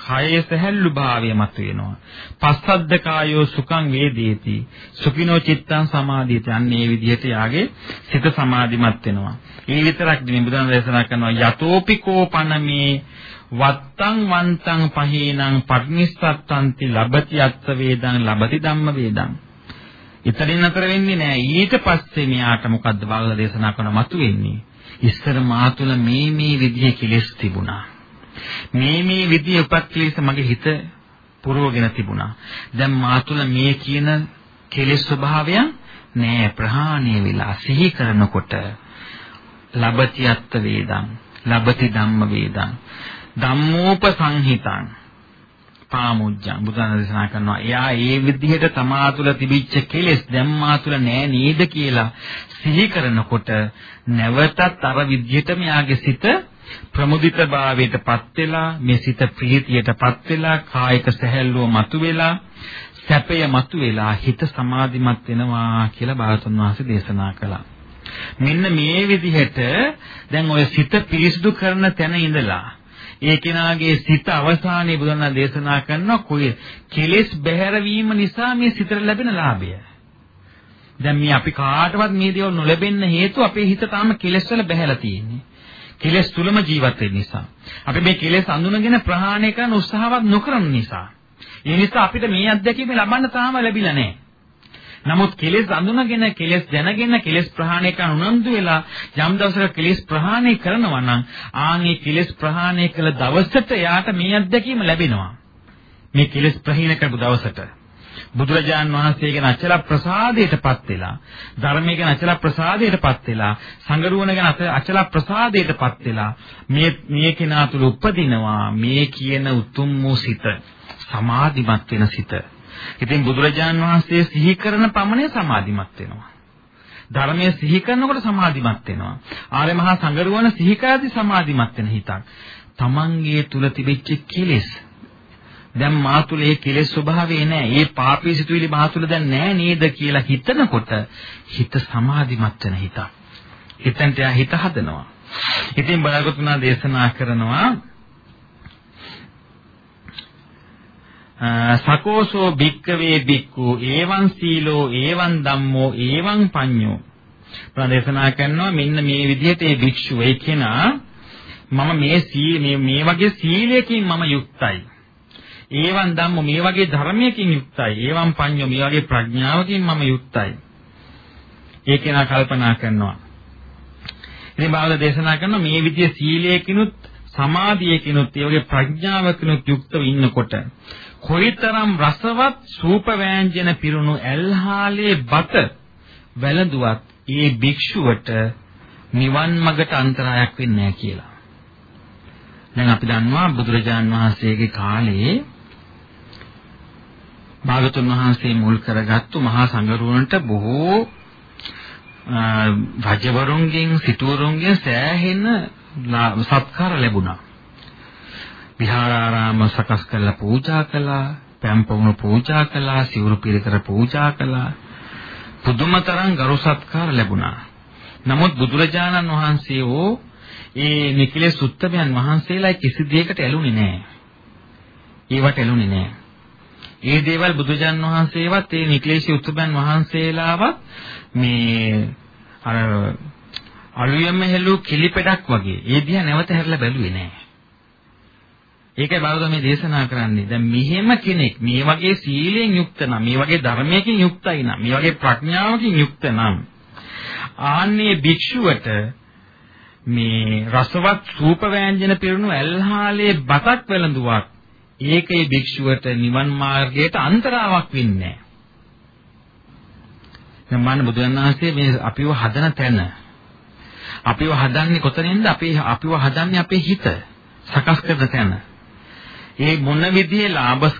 කයේ සැහැල්ලු භාවය මතුවෙනවා. පස්සද්ද කායෝ සුඛං වේදේති. සුඛිනෝ චිත්තං සමාධියති. අන්න ඒ විදිහට යාගේ සිත සමාධිමත් වෙනවා. ඒ විතරක් නෙමෙයි බුදුන් දේශනා කරනවා යතෝපි කෝපනමේ වත්තං වන්තං පහේනං පග්නිස්සත්තන්ති ලබති අත්ථ වේදං ලබති ධම්ම වේදං. ඉතලින් අතර වෙන්නේ නැහැ. ඊට පස්සේ මෙයාට මොකද්ද බාල දේශනා කරන මතු වෙන්නේ? ඉස්සර මා තුළ මේ මේ විදිහේ කෙලෙස් තිබුණා. මේ මේ විදිහේ උපත් කෙලෙස් මගේ හිත පුරවගෙන තිබුණා. දැන් මා තුළ මේ කියන කෙලෙස් ස්වභාවය නෑ ප්‍රහාණය වෙලා සිහි කරනකොට ලබති අත්ත වේදං ලබති ධම්ම වේදං ධම්මෝපසංහිතං පාමුජ්ජං බුදුන් දේශනා කරනවා එයා ඒ විදිහට තමා තුළ තිබිච්ච කෙලෙස් දැන් මා තුළ නෑ නේද කියලා සිහි කරනකොට නැවතත් අර විද්‍යටම යාගේ සිත ප්‍රමුදිතභාවයටපත් වෙලා මේ සිත ප්‍රීතියටපත් වෙලා කායික සැහැල්ලුව මතුවෙලා සැපය මතුවෙලා හිත සමාධිමත් වෙනවා කියලා බාලතුන් වහන්සේ දේශනා කළා. මෙන්න මේ විදිහට දැන් ඔය සිත පිරිසුදු කරන තැන ඉඳලා ඒ කෙනාගේ සිත අවසානයේ බුදුන් දේශනා කරන කුයි කෙලෙස් බැහැර නිසා මේ සිතට ලැබෙන ලාභය. දැන් මේ අපි කාටවත් මේ දේවල් නොලැබෙන්න හේතුව අපේ හිත තාම කෙලෙස් වල බැහැලා තියෙන්නේ. කෙලෙස් තුලම ජීවත් වෙන නිසා. අපි මේ කෙලෙස් අඳුනගෙන ප්‍රහාණය කරන්න උත්සාහවත් නොකරන නිසා. ඒ නිසා අපිට මේ අත්දැකීම ලබන්න තාම ලැබිලා නැහැ. නමුත් කෙලෙස් අඳුනගෙන කෙලෙස් දැනගෙන කෙලෙස් ප්‍රහාණය කරන උනන්දු වෙලා යම් දවසක කෙලෙස් ප්‍රහාණය කරනවා නම් ආන්ගේ කෙලෙස් ප්‍රහාණය කළ දවසට එයාට මේ අත්දැකීම ලැබෙනවා. මේ කෙලෙස් ප්‍රහීන කරපු දවසට බුදුරජාන් වහන්සේ ගැන අචල ප්‍රසාදයටපත් වෙලා ධර්මයේ ගැන අචල ප්‍රසාදයටපත් වෙලා සංගරුවන ගැන අචල ප්‍රසාදයටපත් වෙලා මේ මේ කෙනා තුළ උපදිනවා මේ කියන උතුම් වූ සිත සමාධිමත් වෙන සිත ඉතින් බුදුරජාන් වහන්සේ සිහි කරන පමණේ සමාධිමත් වෙනවා. ධර්මයේ සිහි කරනකොට සමාධිමත් වෙනවා. ආර්ය මහා සංගරුවන සිහි කරද්දී සමාධිමත් වෙන හිතක්. තමන්ගේ තුල තිබෙච්ච කෙලෙස් දැන් මා තුල ඒ කෙලෙස් ස්වභාවය නැහැ. ඒ පාපී සිතුවිලි මා තුල දැන් නැහැ නේද කියලා හිතනකොට හිත සමාධිමත් වෙන හිතක්. එතනට යා හිත හදනවා. ඉතින් බලාගතුනා දේශනා කරනවා සකෝසෝ භික්කවේ භික්ඛු ඒවං සීලෝ ඒවං ධම්මෝ ඒවං පඤ්ඤෝ ප්‍රදේශනා කරනවා මෙන්න මේ විදිහට ඒ භික්ෂුව ඒ කෙනා මම මේ සීල මේ වගේ සීලයකින් මම යුක්තයි ඒවන් ධම්ම මේ වගේ ධර්මයකින් යුක්තයි. ඒවන් පඤ්ඤෝ මේ වගේ ප්‍රඥාවකින් මම යුක්තයි. ඒ කෙනා කල්පනා කරනවා. ඉතින් බාල දේශනා කරනවා මේ විදිය සීලයකිනුත් සමාධියකිනුත් ඒ වගේ ප්‍රඥාවකිනුත් යුක්තව ඉන්නකොට කොයිතරම් රසවත් සූප වෑංජන පිරුණු ඇල්හාලේ බත වැළඳුවත් ඒ භික්ෂුවට නිවන් මගට අන්තරායක් වෙන්නේ නැහැ කියලා. දැන් අපි දන්නවා බුදුරජාන් වහන්සේගේ කාලේ භාගතුන් වහන්සේ මුල් කරගත්තු මහා සංඝරුවන්ට බොහෝ රජවරුන්ගෙන් සිටුවරුන්ගෙන් සෑහෙන සත්කාර ලැබුණා. විහාරාරාම සකස් කරලා පූජා කළා, පැම්පවුණු පූජා කළා, සිවුරු පිරිකර පූජා කළා. පුදුමතරම් ගරු සත්කාර ලැබුණා. නමුත් බුදුරජාණන් වහන්සේ ඕ ඒ නිකිලේ සුත්තමයන් වහන්සේලා කිසි දෙයකට ඇලුනේ නැහැ. ඒවට ඇලුනේ නැහැ. ඒ දේවල් බුදුජන් වහන්සේවත් ඒ නික්ලේශී උතුම්යන් වහන්සේලාවත් මේ අර අලුයම හෙළු කිලිපෙඩක් වගේ ඒ දිහා නැවත හැරලා බැලුවේ නෑ. ඒකයි බෞද්ධ මේ දේශනා කරන්නේ. දැන් මෙහෙම කෙනෙක් මේ වගේ සීලයෙන් යුක්ත නම්, මේ වගේ ධර්මයකින් යුක්තයි නම්, මේ වගේ ප්‍රඥාවකින් යුක්ත නම් ආන්නේ භික්ෂුවට මේ රසවත් රූප වෑංජන පිරුණු ඇල්හාලේ බතක් වැළඳුවක් ඒකේ භික්ෂුවට නිවන් මාර්ගයට අන්තරාවක් වෙන්නේ නැහැ. මම බුදුන් වහන්සේ මේ අපිව හදන තැන අපිව හදන්නේ කොතනින්ද? අපි අපිව හදන්නේ අපේ හිත සකස් කරන තැන. ඒ මොන විදිහේ ලාභ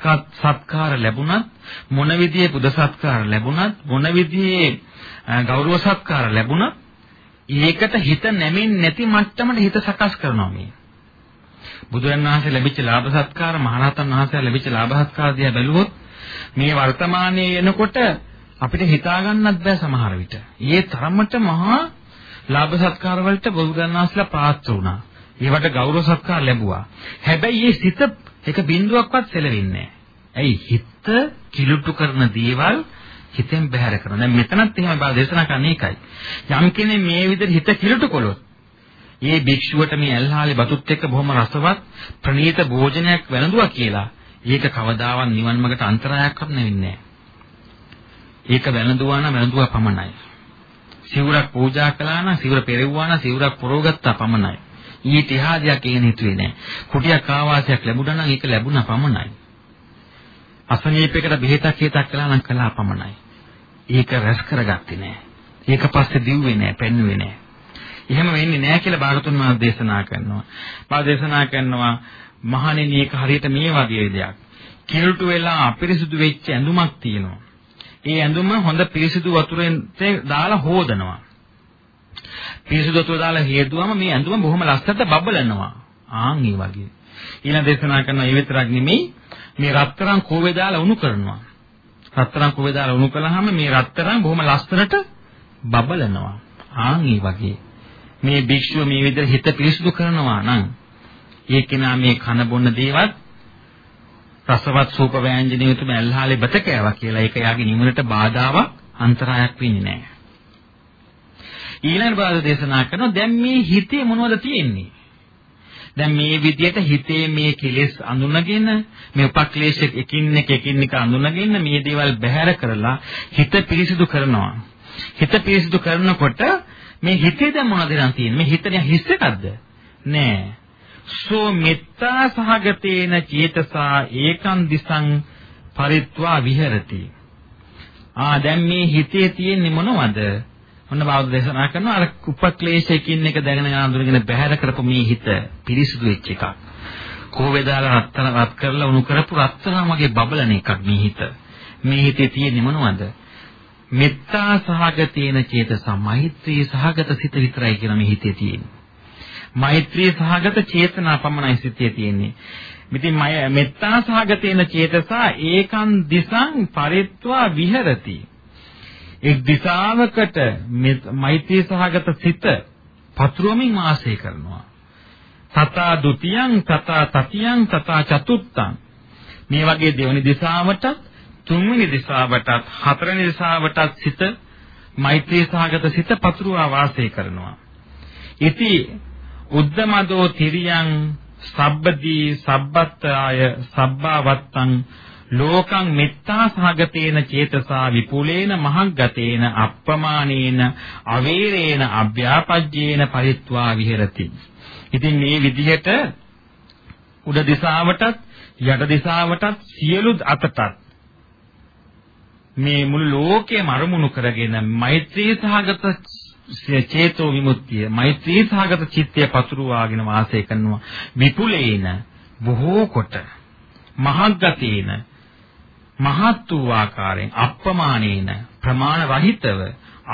සත්කාර ලැබුණත් මොන විදිහේ පුද සත්කාර ලැබුණත් මොන විදිහේ ගෞරව සත්කාර ලැබුණත් ඒකට හිත නැමෙන්නේ නැති මට්ටමට හිත සකස් කරනවා මේ. බුදුන් වහන්සේ ලැබිච්ච ලාභ සත්කාර, මහරහතන් වහන්සේ ලැබිච්ච ලාභ සත්කාර දිහා බැලුවොත් මේ වර්තමානයේ එනකොට අපිට හිතා ගන්නත් බෑ සමහර විට. ඊයේ තරමට මහා ලාභ සත්කාර වලට බුදුන් වහන්සේලා පාත්‍ර වුණා. ඒවට ගෞරව සත්කාර ලැබුවා. හැබැයි මේ සිත එක බිඳුවක්වත් සැලෙන්නේ ඇයි හිත කිලුටු කරන දේවල් හිතෙන් බැහැර කරන. දැන් මෙතනත් එහෙම බල දේශනා කරන්නේ ඒකයි. යම් කෙනෙක් මේ විදිහට හිත කිලුටු කළොත් මේ භික්ෂුවට මේ ඇල්හාලේ බතුත් එක්ක බොහොම රසවත් ප්‍රණීත භෝජනයක් වැළඳුවා කියලා. ඒක කවදාවත් නිවන් මාර්ගට අන්තරායක්වත් නෙවෙන්නේ ඒක වැළඳුවා නම් වැළඳුවා පමණයි. සිවුරක් පූජා කළා නම් සිවුර පෙරෙව්වා නම් සිවුරක් පොරවගත්තා පමණයි. ඊට එහා දෙයක් ඒන හිතුවේ නැහැ. කුටියක් ආවාසයක් ලැබුණා නම් ඒක ලැබුණා පමණයි. අසනීපයකට බෙහෙතක් හේතක් කළා නම් කළා පමණයි. ඒක රැස් කරගත්තේ නැහැ. ඒක පස්සේ දිව්වේ නැහැ, පෙන්වුවේ නැහැ. එහෙම වෙන්නේ නැහැ කියලා බාගතුන් වහන්සේ දේශනා කරනවා. මා දේශනා කරනවා මහණෙනි ඒක හරියට මේ වගේ දෙයක්. කිලුටු වෙලා අපිරිසුදු වෙච්ච ඇඳුමක් තියෙනවා. ඒ ඇඳුම හොඳ පිරිසිදු වතුරෙන් දාලා හෝදනවා. පිරිසිදු වතුර දාලා හේදුවම මේ ඇඳුම බොහොම ලස්සනට බබලනවා. ආන් ඒ වගේ. ඊළඟ දේශනා කරන ඒ විතරක් නෙමෙයි මේ රත්තරන් කෝවේ දාලා උණු කරනවා. රත්තරන් කෝවේ දාලා උණු කළාම මේ රත්තරන් බොහොම ලස්සනට බබලනවා. ආන් ඒ වගේ. මේ භික්ෂුව මේ විදිහට හිත පිරිසුදු කරනවා නම් ඒ කෙනා මේ කන බොන දේවත් රසවත් සූප ව්‍යංජනයකට මැල්හාලේ බත කෑවා කියලා ඒක යාගේ නිවනට බාධාවක් අන්තරායක් වෙන්නේ නැහැ. ඊළඟ බාධා දේශනා කරනවා දැන් මේ හිතේ මොනවද තියෙන්නේ? දැන් මේ විදිහට හිතේ මේ කෙලෙස් අඳුනගෙන මේ උපක්ලේශ එකින් එක එකින් එක අඳුනගෙන මේ දේවල් බැහැර කරලා හිත පිරිසිදු කරනවා. හිත පිරිසිදු කරනකොට මේ හිතේ දැන් මොනවද නම් තියෙන්නේ? මේ හිතන හිස් එකක්ද? නෑ. සෝ මෙත්තා සහගතේන චේතසා ඒකං දිසං පරිත්වා විහෙරති. ආ දැන් මේ හිතේ තියෙන්නේ මොනවද? ඔන්න බෞද්ධ දේශනා කරනවා අර උපක්ලේශයකින් එක දැනගෙන අඳුරගෙන බැහැර කරපු මේ හිත පිරිසුදු වෙච්ච එකක්. කෝවේ දාලා රත්තරන් රත් කරලා උණු කරපු රත්තරන් වගේ බබලන එකක් මේ හිත. මේ හිතේ තියෙන්නේ මොනවද? මෙත්තා සහගතේන චේතස මෛත්‍රී සහගත සිත විතරයි කියලා මේ හිතේ තියෙන්නේ. මෛත්‍රී සහගත චේතනා පමණයි සිතේ තියෙන්නේ. ඉතින් මෙත්තා සහගතේන චේතසා ඒකන් දිසං පරිත්වා විහෙරති. එක් දිශාවකට මෛත්‍රී සහගත සිත පතුරවමින් වාසය කරනවා. තථා ဒ ුතියං තථා තතියං තථා චතුත්තං මේ වගේ දෙවනි දිශාවටත් තුන්වෙනි දිශාවටත් හතරවෙනි දිශාවටත් සිත මෛත්‍රී සහගත සිත පතුරවා වාසය කරනවා. ඉති උද්දමදෝ තිරියං සබ්බදී සබ්බත්තාය සබ්බවත්තං ලෝකං මෙත්තා සහගතේන චේතසා විපුලේන මහග්ගතේන අප්පමානේන අවේරේන අභ්‍යාපජ්ජේන පරිත්වා විහෙරති. ඉතින් මේ විදිහට උඩ දිශාවටත් යට දිශාවටත් සියලු අතටත් මේ මුළු ලෝකයම අරමුණු කරගෙන මෛත්‍රී සහගත චේතෝ විමුක්තිය මෛත්‍රී සහගත චිත්තය පතුරවාගෙන වාසය කරනවා විපුලේන බොහෝ කොට මහග්ගතේන මහත් වූ ආකාරයෙන් අප්‍රමාණේන ප්‍රමාණ රහිතව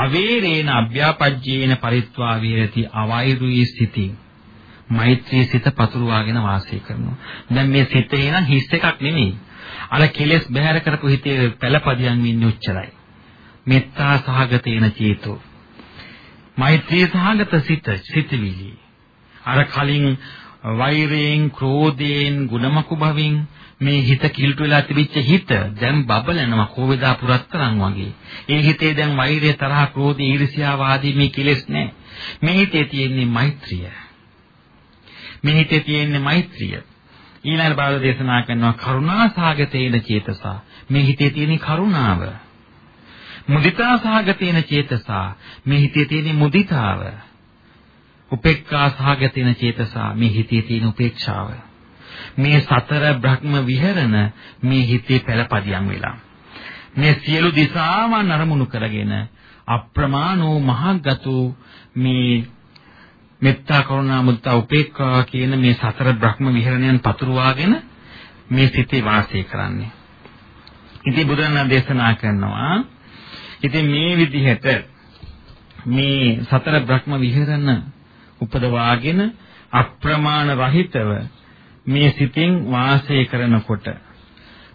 අවේරේන අභ්‍යාපජ්ජේන පරිත්වා වීරති අවෛරුයි ස්ථಿತಿ මෛත්‍රී සිත පතුරවාගෙන වාසය කරනවා දැන් මේ සිතේ නම් හිස් එකක් නෙමෙයි අර කෙලෙස් බැහැර කරපු හිතේ පළපදියම් ඉන්නේ උච්චරයි. මෙත්තා සහගතේන චේතෝ. මෛත්‍රී සහගත සිත සිතවිලි. අර කලින් වෛරයෙන්, ක්‍රෝධයෙන්, ගුණමකු භවෙන් මේ හිත කිල්ට වෙලා තිබිච්ච හිත දැන් බබලනවා කෝවිදා පුරත්තරන් වගේ. ඒ හිතේ දැන් වෛරය, තරහ, ක්‍රෝධය, ඊර්ෂ්‍යාව ආදී මේ කෙලෙස් නැහැ. මේ හිතේ තියෙන්නේ මෛත්‍රිය. මේ හිතේ තියෙන්නේ මෛත්‍රිය. ඊළඟ බාල දේශනා කරනවා කරුණා සාගතේන චේතසා. මේ හිතේ තියෙන කරුණාව. මුදිතා සාගතේන චේතසා. මේ හිතේ තියෙන මුදිතාව. උපේක්ඛා සාගතේන චේතසා. මේ හිතේ තියෙන උපේක්ෂාව. මේ සතර බ්‍රහ්ම විහරණ මේ හිතේ පළපදියම් වෙලා. මේ සියලු දිසාවන් අරමුණු කරගෙන අප්‍රමාණෝ මහග්ගතු මේ මෙත්තා කරුණා මුදිතා උපේක්ඛා කියන මේ සතර බ්‍රහ්ම විහරණයන් පතුරවාගෙන මේ සිතේ වාසය කරන්නේ. ඉතින් බුදුරණන් දේශනා කරනවා ඉතින් මේ විදිහට මේ සතර බ්‍රහ්ම විහරණ උපදවාගෙන අප්‍රමාණ රහිතව මේ සිතින් වාසය කරනකොට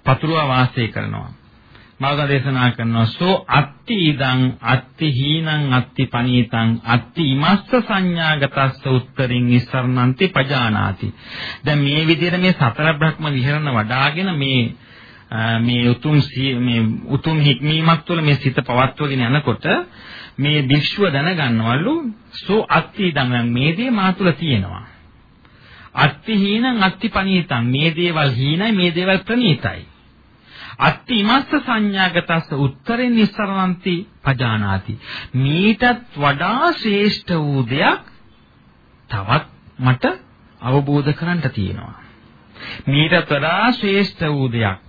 පතුරවා වාසය කරනවා. මාර්ග දේශනා කරනවා සෝ අත්ති ඉදං අත්ති හීනං අත්ති පනීතං අත්ති ඉමස්ස සංඥාගතස්ස උත්තරින් ඉස්සරණන්ති පජානාති දැන් මේ විදිහට මේ සතර බ්‍රහ්ම විහරණ වඩාගෙන මේ මේ උතුම් මේ උතුම් හික්මීමක් තුළ මේ සිත පවත්වගෙන යනකොට මේ භික්ෂුව දැනගන්නවලු සෝ අත්ති දමන මේ දේ මා තුළ තියෙනවා අත්ති හීනං අත්ති පනීතං මේ දේවල් හීනයි මේ දේවල් ප්‍රනීතයි අත්ති ඉමස්ස සංඥාගතස්ස උත්තරෙන් නිස්සරණන්ති පජානාති මීටත් වඩා ශ්‍රේෂ්ඨ වූ දෙයක් තවත් මට අවබෝධ කරන්න තියෙනවා මීටත් වඩා ශ්‍රේෂ්ඨ වූ දෙයක්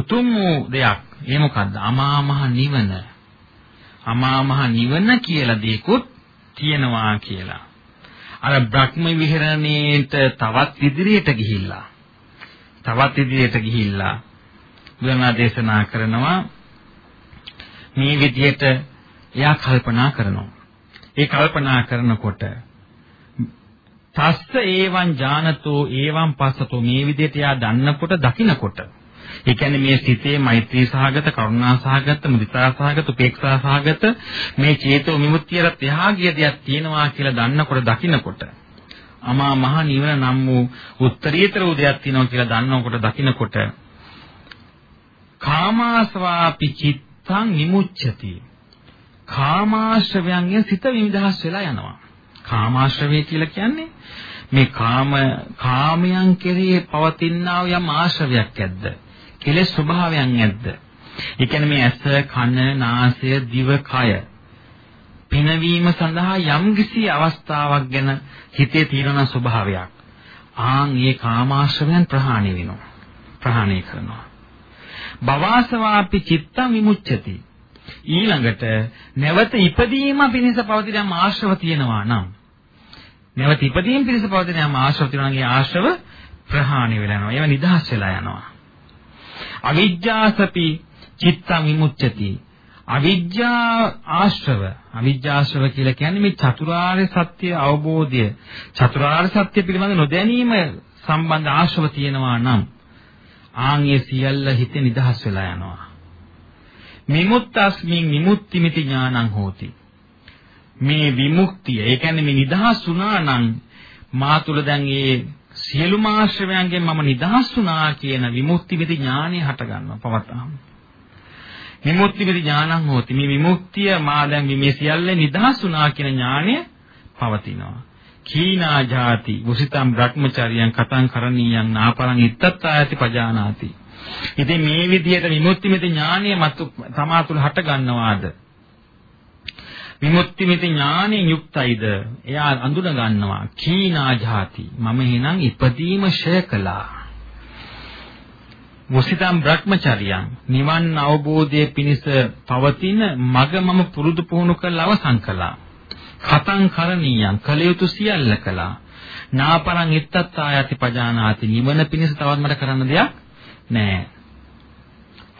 උතුම් වූ දෙයක් ඒ මොකද්ද අමා මහ නිවන අමා මහ නිවන කියලා දෙයක්ත් තියෙනවා කියලා අර බ්‍රහ්ම විහරණයට තවත් ඉදිරියට ගිහිල්ලා තවත් ඉදිරියට ගිහිල්ලා බුදුනා දේශනා කරනවා මේ විදිහට එයා කල්පනා කරනවා. ඒ කල්පනා කරනකොට තස්ස ඒවං ඥානතෝ ඒවං පස්සතෝ මේ විදිහට එයා දන්නකොට දකිනකොට ඒ කියන්නේ මේ සිතේ මෛත්‍රී සහගත කරුණා සහගත මුදිතා සහගත උපේක්ෂා සහගත මේ චේතෝ විමුක්තියට එහා ගිය දෙයක් තියෙනවා කියලා දන්නකොට දකිනකොට අමා මහ නිවන නම් වූ උත්තරීතර උදයක් තියෙනවා කියලා දන්නකොට දකිනකොට කාමාස්වාපි චිත්තං නිමුච්ඡති කාමාශ්‍රවයන්ගෙන් සිත විනිදහස් වෙලා යනවා කාමාශ්‍රවය කියලා කියන්නේ මේ කාම කාමයන් කෙරෙහි පවතිනා වූ යම් ආශ්‍රවයක් ඇද්ද කෙලෙස් ස්වභාවයන් ඇද්ද ඒ කියන්නේ මේ ඇස කන නාසය දිව කය පිනවීම සඳහා යම් කිසි අවස්ථාවක් ගැන හිතේ තියෙන ස්වභාවයක් ආන් ඒ කාමාශ්‍රවයන් ප්‍රහාණය වෙනවා ප්‍රහාණය කරනවා බවාසවාපි චිත්තං විමුච්ඡති. ඊළඟට නැවත ඉපදීම පිණිස පවතින යම් ආශ්‍රව තියෙනවා නම් නැවත ඉපදීම පිණිස පවතින යම් ආශ්‍රව තියෙනවා නම් ඒ ආශ්‍රව ප්‍රහාණය වෙලා යනවා. ඒවා නිදහස් වෙලා යනවා. අවිජ්ජාසපි චිත්තං විමුච්ඡති. අවිජ්ජා ආශ්‍රව අවිජ්ජාශ්‍රව කියලා කියන්නේ මේ චතුරාර්ය සත්‍ය අවබෝධය චතුරාර්ය සත්‍ය පිළිබඳ නොදැනීම සම්බන්ධ ආශ්‍රව තියෙනවා නම් ආන් ඒ සියල්ල හිතේ නිදහස් වෙලා යනවා. විමුක්තස්මින් විමුක්තිමිති ඥානං හෝති. මේ විමුක්තිය, ඒ කියන්නේ මේ නිදහස් වුණා නම් මා තුල දැන් ඒ සියලුම ආශ්‍රවයන්ගෙන් මම නිදහස් වුණා කියන විමුක්තිමිති ඥානය හට ගන්නවා පවතාම. විමුක්තිමිති ඥානං හෝති. මේ විමුක්තිය මා දැන් මේ සියල්ලෙන් නිදහස් වුණා කියන ඥානය පවතිනවා. කීනා ජාති මුසිතම් භ්‍රමචරියන් කතං කරණීයන් නාපරං ඉත්තත් ආයති පජානාති. ඉතින් මේ විදිහට විමුක්ති මිති ඥානය මතු තමා තුළ හට ගන්නවාද? විමුක්ති මිති ඥානෙ යුක්තයිද? එයා අඳුන ගන්නවා කීනා ජාති. මම එහෙනම් ඉපදීම ෂය කළා. මුසිතම් භ්‍රමචරියන් නිවන් අවබෝධයේ පිණිස පවතින මග මම පුරුදු පුහුණු කරලා අවසන් කළා. කතං කරණීයං කළ යුතු සියල්ල කළා. නාපරං ඉත්තත් ආයති පජානාති නිවන පිණිස තවත් මට කරන්න දෙයක් නෑ.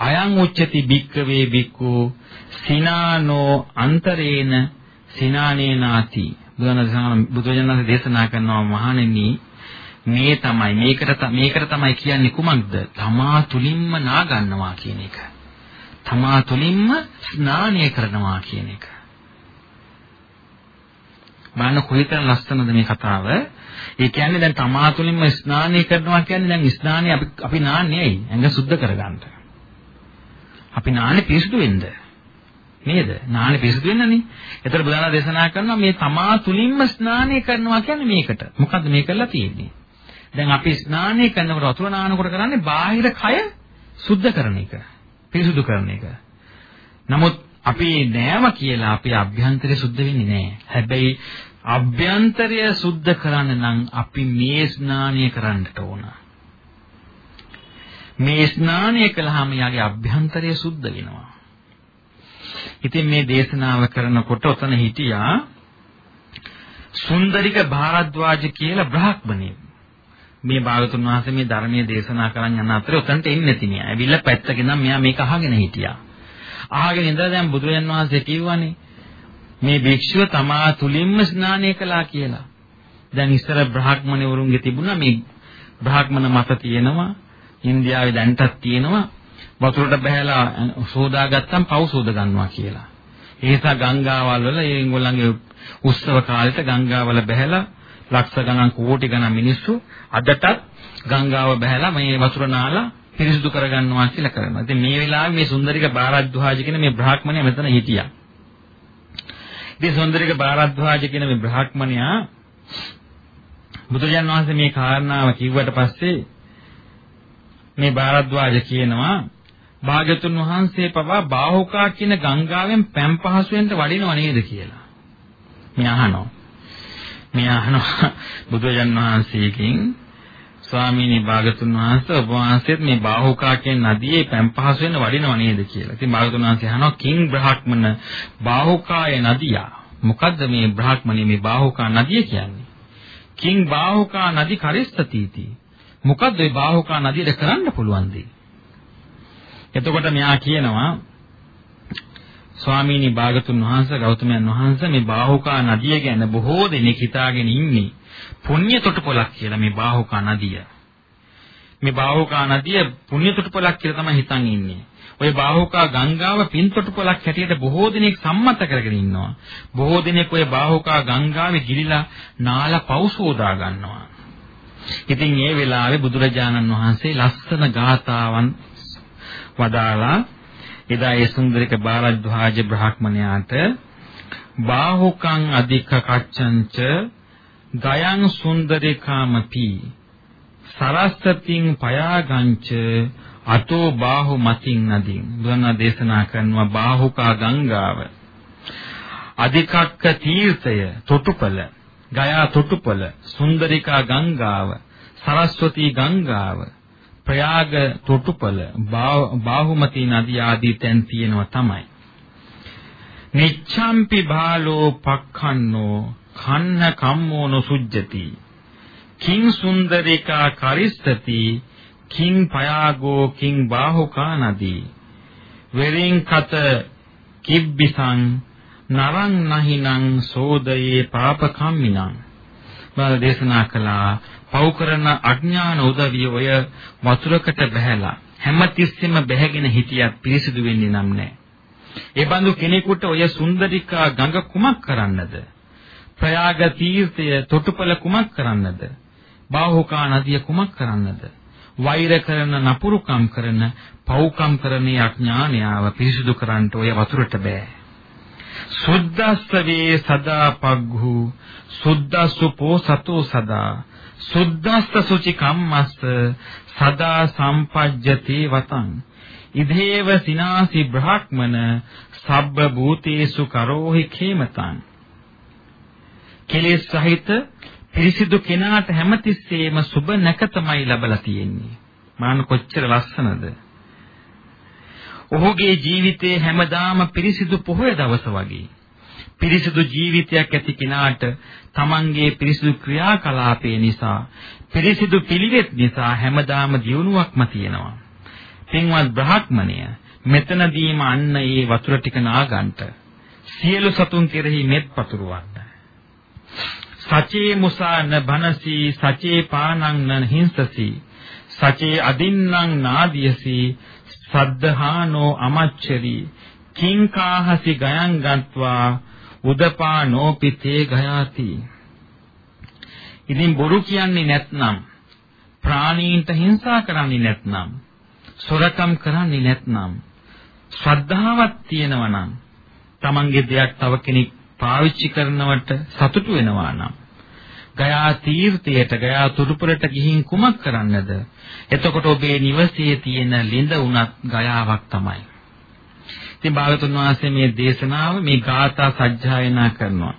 අයං උච්චති භික්කවේ භික්ඛු සිනානෝ අන්තරේන සිනානේනාති බුදුජානක දේශනා කරනවා මහණෙනි මේ තමයි මේකට මේකට තමයි කියන්නේ කුමක්ද? තමා තුලින්ම නා ගන්නවා කියන එක. තමා තුලින්ම ස්නානය කරනවා කියන එක. බලන්න කොයිතරම් ලස්සනද මේ කතාව. ඒ කියන්නේ දැන් තමා තුළින්ම ස්නානය කරනවා කියන්නේ දැන් ස්නානය අපි අපි නාන්නේ ඇයි? ඇඟ සුද්ධ කරගන්න. අපි නාන්නේ පිරිසුදු වෙන්න. නේද? නාන්නේ පිරිසුදු වෙන්නනේ. ඒතර බුදුහාම දේශනා කරනවා මේ තමා තුළින්ම ස්නානය කරනවා කියන්නේ මේකට. මොකද්ද මේ කරලා තියෙන්නේ? දැන් අපි ස්නානය කරනකොට වතුර නානකොට කරන්නේ බාහිර කය සුද්ධ කරන එක. පිරිසුදු කරන එක. නමුත් අපි නෑම කියලා අපේ අභ්‍යන්තරය සුද්ධ වෙන්නේ නෑ. හැබැයි අභ්‍යන්තරය සුද්ධ කරන්න නම් අපි මේ ස්නානය කරන්නට ඕන. මේ ස්නානය කළාම යාගේ අභ්‍යන්තරය සුද්ධ වෙනවා. ඉතින් මේ දේශනාව කරනකොට ඔතන හිටියා සුන්දරික භාරද්වාජ කියලා බ්‍රාහ්මණයෙක්. මේ භාගතුන් වහන්සේ මේ ධර්මයේ දේශනා කරන් යන අතරේ උතන්ට එන්නේ නැති නෑ. ඇවිල්ලා පැත්තකින් නම් මෙයා මේක අහගෙන හිටියා. අහගෙන ඉඳලා දැන් බුදුරජාන් වහන්සේ කිව්වනේ මේ භික්ෂුව තමා තුලින්ම ස්නානය කළා කියලා. දැන් ඉස්සර බ්‍රාහ්මණවරුන්ගේ තිබුණා මේ බ්‍රාහ්මණ මත තියෙනවා ඉන්දියාවේ දැන්ටත් තියෙනවා වතුරට බහැලා සෝදා ගත්තම් පව් සෝද ගන්නවා කියලා. ඒ නිසා ගංගාවල් වල ඒගොල්ලන්ගේ උත්සව කාලෙට ගංගාවල බහැලා ලක්ෂ ගණන් කෝටි ගණන් මිනිස්සු අදටත් ගංගාව බහැලා මේ වතුර නාලා පිරිසුදු කරගන්නවා කියලා කරනවා. ඉතින් මේ වෙලාවේ මේ සුන්දරික බාරද්වාජ කියන මේ බ්‍රාහ්මණය මෙතන හිටියා. ඉතින් සුන්දරික බාරද්වාජ කියන මේ බ්‍රාහ්මණයා බුදුරජාණන් වහන්සේ මේ කාරණාව කිව්වට පස්සේ මේ බාරද්වාජ කියනවා භාග්‍යතුන් වහන්සේ පවා බාහුකා කියන ගංගාවෙන් පැම් පහසුවෙන්ට වඩිනව නේද කියලා. මේ අහනවා. මේ අහනවා <laughs> බුදුරජාණන් වහන්සේගෙන් ස්වාමීනි භාගතුන් වහන්සේ ඔබ වහන්සේත් මේ බාහුකා කියන නදියේ පැම් පහසු වෙන වඩිනව නේද කියලා. ඉතින් භාගතුන් වහන්සේ අහනවා කිං බ්‍රහ්මණ බාහුකාය නදිය. මොකද්ද මේ බ්‍රහ්මණේ මේ බාහුකා නදිය කියන්නේ? කිං බාහුකා නදි කරිස්සතිති. මොකද්ද මේ බාහුකා නදියට කරන්න පුළුවන් දේ? එතකොට මෙයා කියනවා ස්වාමීනි භාගතුන් වහන්සේ ගෞතමයන් වහන්සේ මේ බාහුකා නදිය ගැන බොහෝ දෙනෙක් හිතාගෙන ඉන්නේ පුණ්‍ය තොටුපළක් කියලා මේ බාහුකා නදිය. මේ බාහුකා නදිය පුණ්‍ය තොටුපළක් කියලා තමයි හිතන් ඉන්නේ. ওই බාහුකා ගංගාව පින් තොටුපළක් හැටියට බොහෝ දෙනෙක් සම්මත කරගෙන ඉන්නවා. බොහෝ දෙනෙක් ওই බාහුකා ගංගාවේ ගිලිලා නාලා පෞසෝදා ගන්නවා. ඉතින් ඒ වෙලාවේ බුදුරජාණන් වහන්සේ ලස්සන ගාථාවන් වදාලා එදා ඒ සුන්දරික බාලද්වාජ බ්‍රාහ්මණයාට බාහුකං අධික කච්ඡංච ගයං සුන්දරිකාමපි සරස්සතින් පයාගංච අතෝ බාහු මතින් නදීන් බුදුන් දේශනා කරනවා බාහුකා ගංගාව අධිකක්ක තීර්ථය තොටුපළ ගයා තොටුපළ සුන්දරිකා ගංගාව සරස්වති ගංගාව ප්‍රයාග තොටුපළ බාහුමති නදී ආදී තැන් තියෙනවා තමයි. නිච්ඡම්පි බාලෝ පක්ඛන්නෝ කන්න කම්මෝ නොසුජ්ජති. කිං සුන්දරිකා කරිස්සති කිං පයාගෝ කිං බාහුකා නදී. වෙරින් කත කිබ්බිසං නරං නහිනං සෝදයේ පාපකම්මිනං බල දේශනා කළා පව් කරන අඥාන උදවිය ඔය වතුරකට බැහැලා හැමතිස්සෙම බැහැගෙන හිටියත් පිරිසිදු වෙන්නේ නම් නැහැ. ඒ බඳු කෙනෙකුට ඔය සුන්දරිකා ගඟ කුමක් කරන්නද? ප්‍රයාග තීර්ථය තොටුපළ කුමක් කරන්නද? බාහුකා නදිය කුමක් කරන්නද? වෛර කරන නපුරුකම් කරන පව්කම් කරන්නේ අඥානයාව පිරිසිදු කරන්නට ඔය වතුරට බෑ. සුද්දස්සවේ සදා පග්ඝු සුද්දස්සු පෝසතෝ සදා සුද්දස්ස සුචි කම්මස්ස සදා සම්පජ්ජති වතං ඉදේව සිනාසි බ්‍රහ්මන සබ්බ භූතේසු කරෝහි කේමතං කෙලෙස් සහිත පිරිසිදු කෙනාට හැමතිස්සෙම සුබ නැක තමයි ලැබලා තියෙන්නේ මාන කොච්චර ලස්සනද ඔහුගේ ජීවිතේ හැමදාම පිරිසිදු පොහොය දවස වගේ පිරිසිදු ජීවිතයක් ඇති කෙනාට තමන්ගේ පිරිසිදු ක්‍රියාකලාපේ නිසා පිරිසිදු පිළිවෙත් නිසා හැමදාම දියුණුවක්ම තියෙනවා. පින්වත් බ්‍රහ්මණය මෙතනදීම අන්න ඒ වතුර ටික නාගන්ට සියලු සතුන් කෙරෙහි මෙත් පතුරවන්න. සචේ මුසාන බනසී සචේ පානං නං හිංසසී සචේ අදින්නම් නාදීයසී සද්ධානෝ අමච්චරි කිංකාහසි ගයන් ගත්වා උදපා නෝපිතේ ගයාති ඉතින් බොරු කියන්නේ නැත්නම් ප්‍රාණීන්ට හිංසා කරන්නේ නැත්නම් සොරකම් කරන්නේ නැත්නම් ශ්‍රද්ධාවක් තියෙනවා නම් තමන්ගේ දෙයක් තව කෙනෙක් පාවිච්චි කරනවට සතුටු වෙනවා නම් ගයා තීර්ථයට ගයා තුරුපුරට ගිහින් කුමක් කරන්නද එතකොට ඔබේ නිවසේ තියෙන ළිඳ උනත් ගයාවක් තමයි ඉතින් භාගතුන් වහන්සේ මේ දේශනාව මේ ගාථා සජ්ජායනා කරනවා.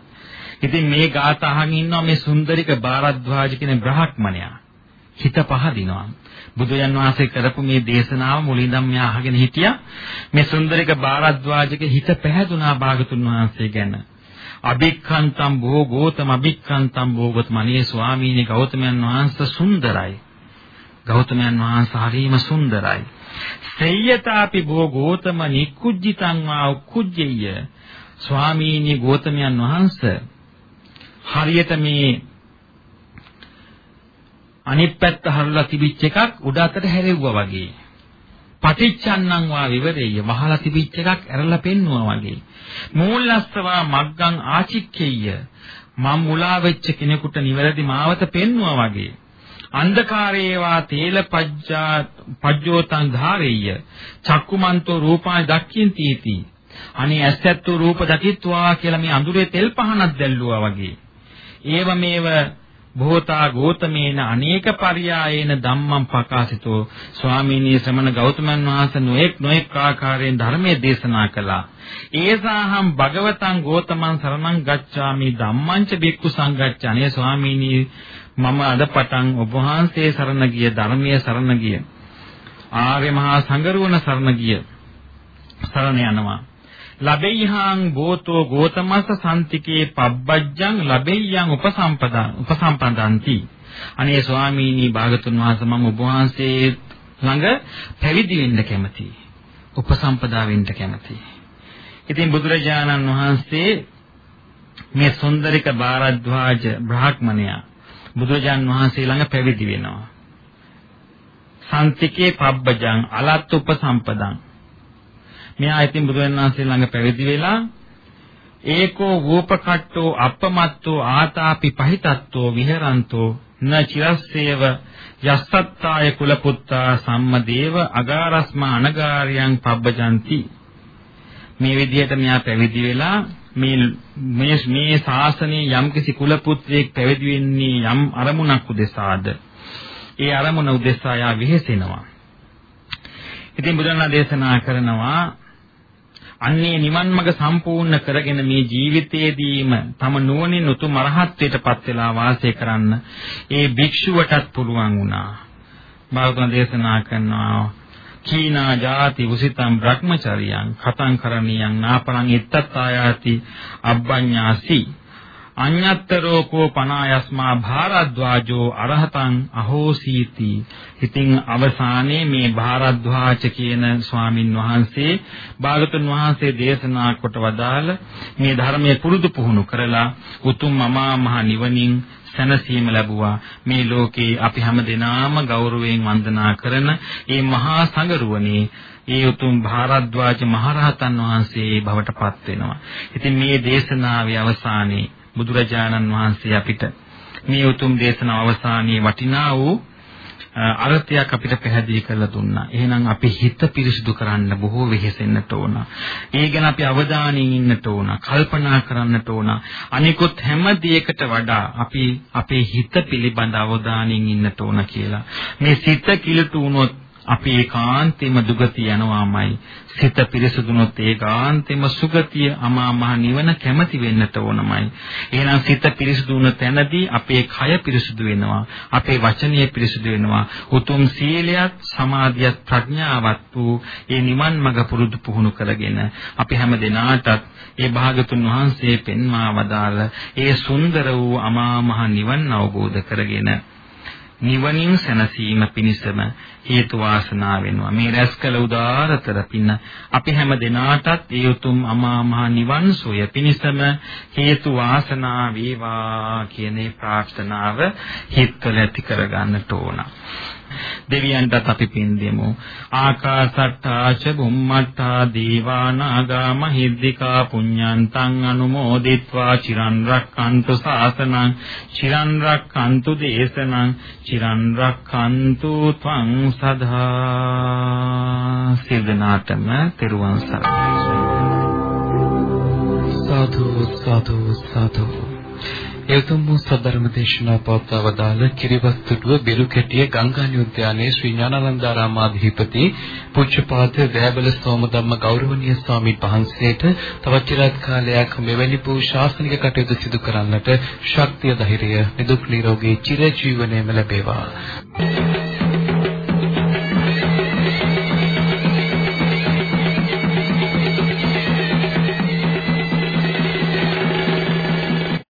ඉතින් මේ ගාථා අහන් ඉන්නවා මේ සුන්දරික බාරද්වාජ කියන බ්‍රහ්මණයා. හිත පහදිනවා. බුදුයන් වහන්සේ කරපු මේ දේශනාව මුලින්දම මෙයා අහගෙන හිටියා. මේ සුන්දරික බාරද්වාජගේ හිත පහදුනා භාගතුන් වහන්සේ ගැන. අභික්ඛන්තම් බොහෝ ගෝතම අභික්ඛන්තම් භෝගතමනේ ස්වාමීනි ගෞතමයන් වහන්සේ සුන්දරයි. ගෞතමයන් වහන්සේ හරිම සුන්දරයි. සෙය්‍යතාපි භෝ ගෝතම නිකුජ්ජිතං වා උක්කුජ්ජෙය ස්වාමීනි ගෝතමයන් වහන්සේ හරියට මේ අනිත් පැත්ත හරලා තිබිච්ච එකක් උඩ අතට හැරෙව්වා වගේ. පටිච්චන්නං වා විවරෙය වහලා තිබිච්ච එකක් ඇරලා පෙන්නවා වගේ. මූලස්සවා මග්ගං ආචික්කෙය මම මුලා වෙච්ච කෙනෙකුට නිවැරදි මාවත පෙන්නවා වගේ. අන්ධකාරේවා තේලපජ්ජා පජ්ජෝතං ධාරෙය්‍ය චක්කුමන්තෝ රූපාය දක්ඛින්ති තී අනේ ඇස්සැත්තු රූප දකිත්වා කියලා මේ අඳුරේ තෙල් පහනක් දැල්ලුවා වගේ ඒව මේව භෝතා ගෝතමේන අනේක පర్యායේන ධම්මං පකාසිතෝ ස්වාමීනි සමන ගෞතමන් වහන්සේ නොඑක් නොඑක් ආකාරයෙන් ධර්මයේ දේශනා කළා ඒසාහම් භගවතං ගෝතමං සරණං ගච්ඡාමි ධම්මං ච බික්කු සංගච්ඡානේ ස්වාමීනි මම අද පටන් ඔබ වහන්සේ සරණ ගිය ධර්මයේ සරණ ගිය ආර්ය මහා සංගරුවන සරණ ගිය සරණ යනවා ලබෙයිහාං ගෝතෝ ගෝතමස්ස සම්තිකේ පබ්බජ්ජං ලබෙයියං උපසම්පදා උපසම්පදන්ති අනේ ස්වාමීනි භාගතුන් වහන්සේ මම ඔබ වහන්සේ ළඟ පැවිදි වෙන්න කැමතියි උපසම්පදා වෙන්න කැමතියි ඉතින් බුදුරජාණන් වහන්සේ මේ සුන්දරික බාරද්වාජ බ්‍රාහ්මණයා බුදුරජාන් වහන්සේ ළඟ පැවිදි වෙනවා. සන්තිකේ පබ්බජං අලත් උපසම්පදං. මෙයා ඉතින් බුදුරජාන් වහන්සේ ළඟ පැවිදි වෙලා ඒකෝ වූපකට්ටෝ අපමත්තෝ ආතාපි පහිතත්තෝ විහෙරන්තෝ න චිරස්සේව යස්සත්තාය කුල පුත්තා සම්මදේව අගාරස්මා අනගාරියං පබ්බජಂತಿ මේ විදිහට මෙයා පැවිදි වෙලා මේ මේ මේ ශාසනයේ යම්කිසි කුල පුත්‍රයෙක් පැවිදි වෙන්නේ යම් අරමුණක් උදෙසාද ඒ අරමුණ උදෙසා යා විහිසෙනවා ඉතින් බුදුන්ලා දේශනා කරනවා අන්නේ නිවන් මඟ සම්පූර්ණ කරගෙන මේ ජීවිතයේදීම තම නුවණින් උතුම් අරහත්ත්වයටපත් වෙලා වාසය කරන්න ඒ භික්ෂුවටත් පුළුවන් වුණා බෞද්ධ දේශනා කරනවා කීනා ජාති උසිතම් භ්‍රමචරියං කතං කරණීයං නාපරං එත්තත් ආයාති අබ්බඤ්ඤාසි අඤ්ඤත්තරෝකෝ පනායස්මා භාරද්වාජෝ අරහතං අහෝසීති ඉතින් අවසානයේ මේ භාරද්වාජ කියන ස්වාමින් වහන්සේ බාගතුන් වහන්සේ දේශනා කොට වදාළ මේ ධර්මයේ පුරුදු පුහුණු කරලා උතුම් අමා මහ නිවනින් සැනසීම ලැබුවා. මේ ලෝකේ අපි හැමදෙනාම ගෞරවයෙන් වන්දනා කරන මේ මහා සංගරුවනේ ඒ උතුම් භාරද්වාජ මහරහතන් වහන්සේ බවට පත් වෙනවා. ඉතින් මේ දේශනාවේ අවසානයේ බුදුරජාණන් වහන්සේ අපිට මේ උතුම් දේශනාව අවසානයේ වටිනා වූ අර්ථයක් අපිට පැහැදිලි කරලා දුන්නා. එහෙනම් අපි හිත පිරිසිදු කරන්න බොහෝ වෙහෙසෙන්නට ඕන. ඒ ගැන අපි අවධානයෙන් ඉන්නට ඕන. කල්පනා කරන්නට ඕන. අනිකුත් හැම දෙයකට වඩා අපි අපේ හිත පිළිබඳ අවධානයෙන් ඉන්නට ඕන කියලා. මේ සිත කිලුට වුණොත් අපි ඒකාන්තෙම දුගතිය යනවාමයි. සිත පිරිසුදුනොත් ඒකාන්තෙම සුගතිය අමා මහ නිවන කැමති වෙන්නට ඕනමයි. එහෙනම් සිත පිරිසුදුන තැනදී අපේ කය පිරිසුදු වෙනවා. අපේ වචනය පිරිසුදු වෙනවා. උතුම් සීලයත් සමාධියත් ප්‍රඥාවත් වූ ඒ නිවන් මඟ පුරුදු පුහුණු කරගෙන අපි හැම දිනාටත් ඒ භාගතුන් වහන්සේ පෙන්වා වදාළ ඒ සුන්දර වූ අමා මහ නිවන් අවබෝධ කරගෙන නිවනින් සැනසීම පිණිසම හේතු වාසනා වෙනවා. මේ රැස්කල උදාරතර පින අපි හැම දිනාටත් ඒ උතුම් අමා මහ නිවන් සෝය පිණිසම හේතු වාසනා වේවා කියන ප්‍රාර්ථනාව හිත්වල ඇති කරගන්නට ඕන. දෙවියන්ටත් අපි පින් දෙමු. ආකාසට්ටාච බුම්මට්ටා දීවානාගා මහිද්దికා පුඤ්ඤන්තං අනුමෝදිත්වා චිරන් රක්칸තු සාසනං චිරන් රක්칸තු දේශනං චිරන් රක්칸තු ත්වං සදා සිරදනාතම තෙරුවන්
සරණයි. සාදු සාදු සාදු එතුම් වූ සද්ධර්ම දේශනා පවත්වවදාළ කිරිවස්තුඩුව බිරුකැටිය ගංගානි උද්‍යානයේ ශ්‍රී ඥානানন্দාරාමාධිපති පූජ්‍යපාද වැබල සෝමදම්ම ගෞරවනීය ස්වාමීන් වහන්සේට තවත් චිරාත් කාලයක් මෙවැනි වූ ශාසනික කටයුතු සිදු කරන්නට ශක්තිය ධෛර්යය නිදුක් නිරෝගී චිරජීවනයේම ලැබේවා. Thank you.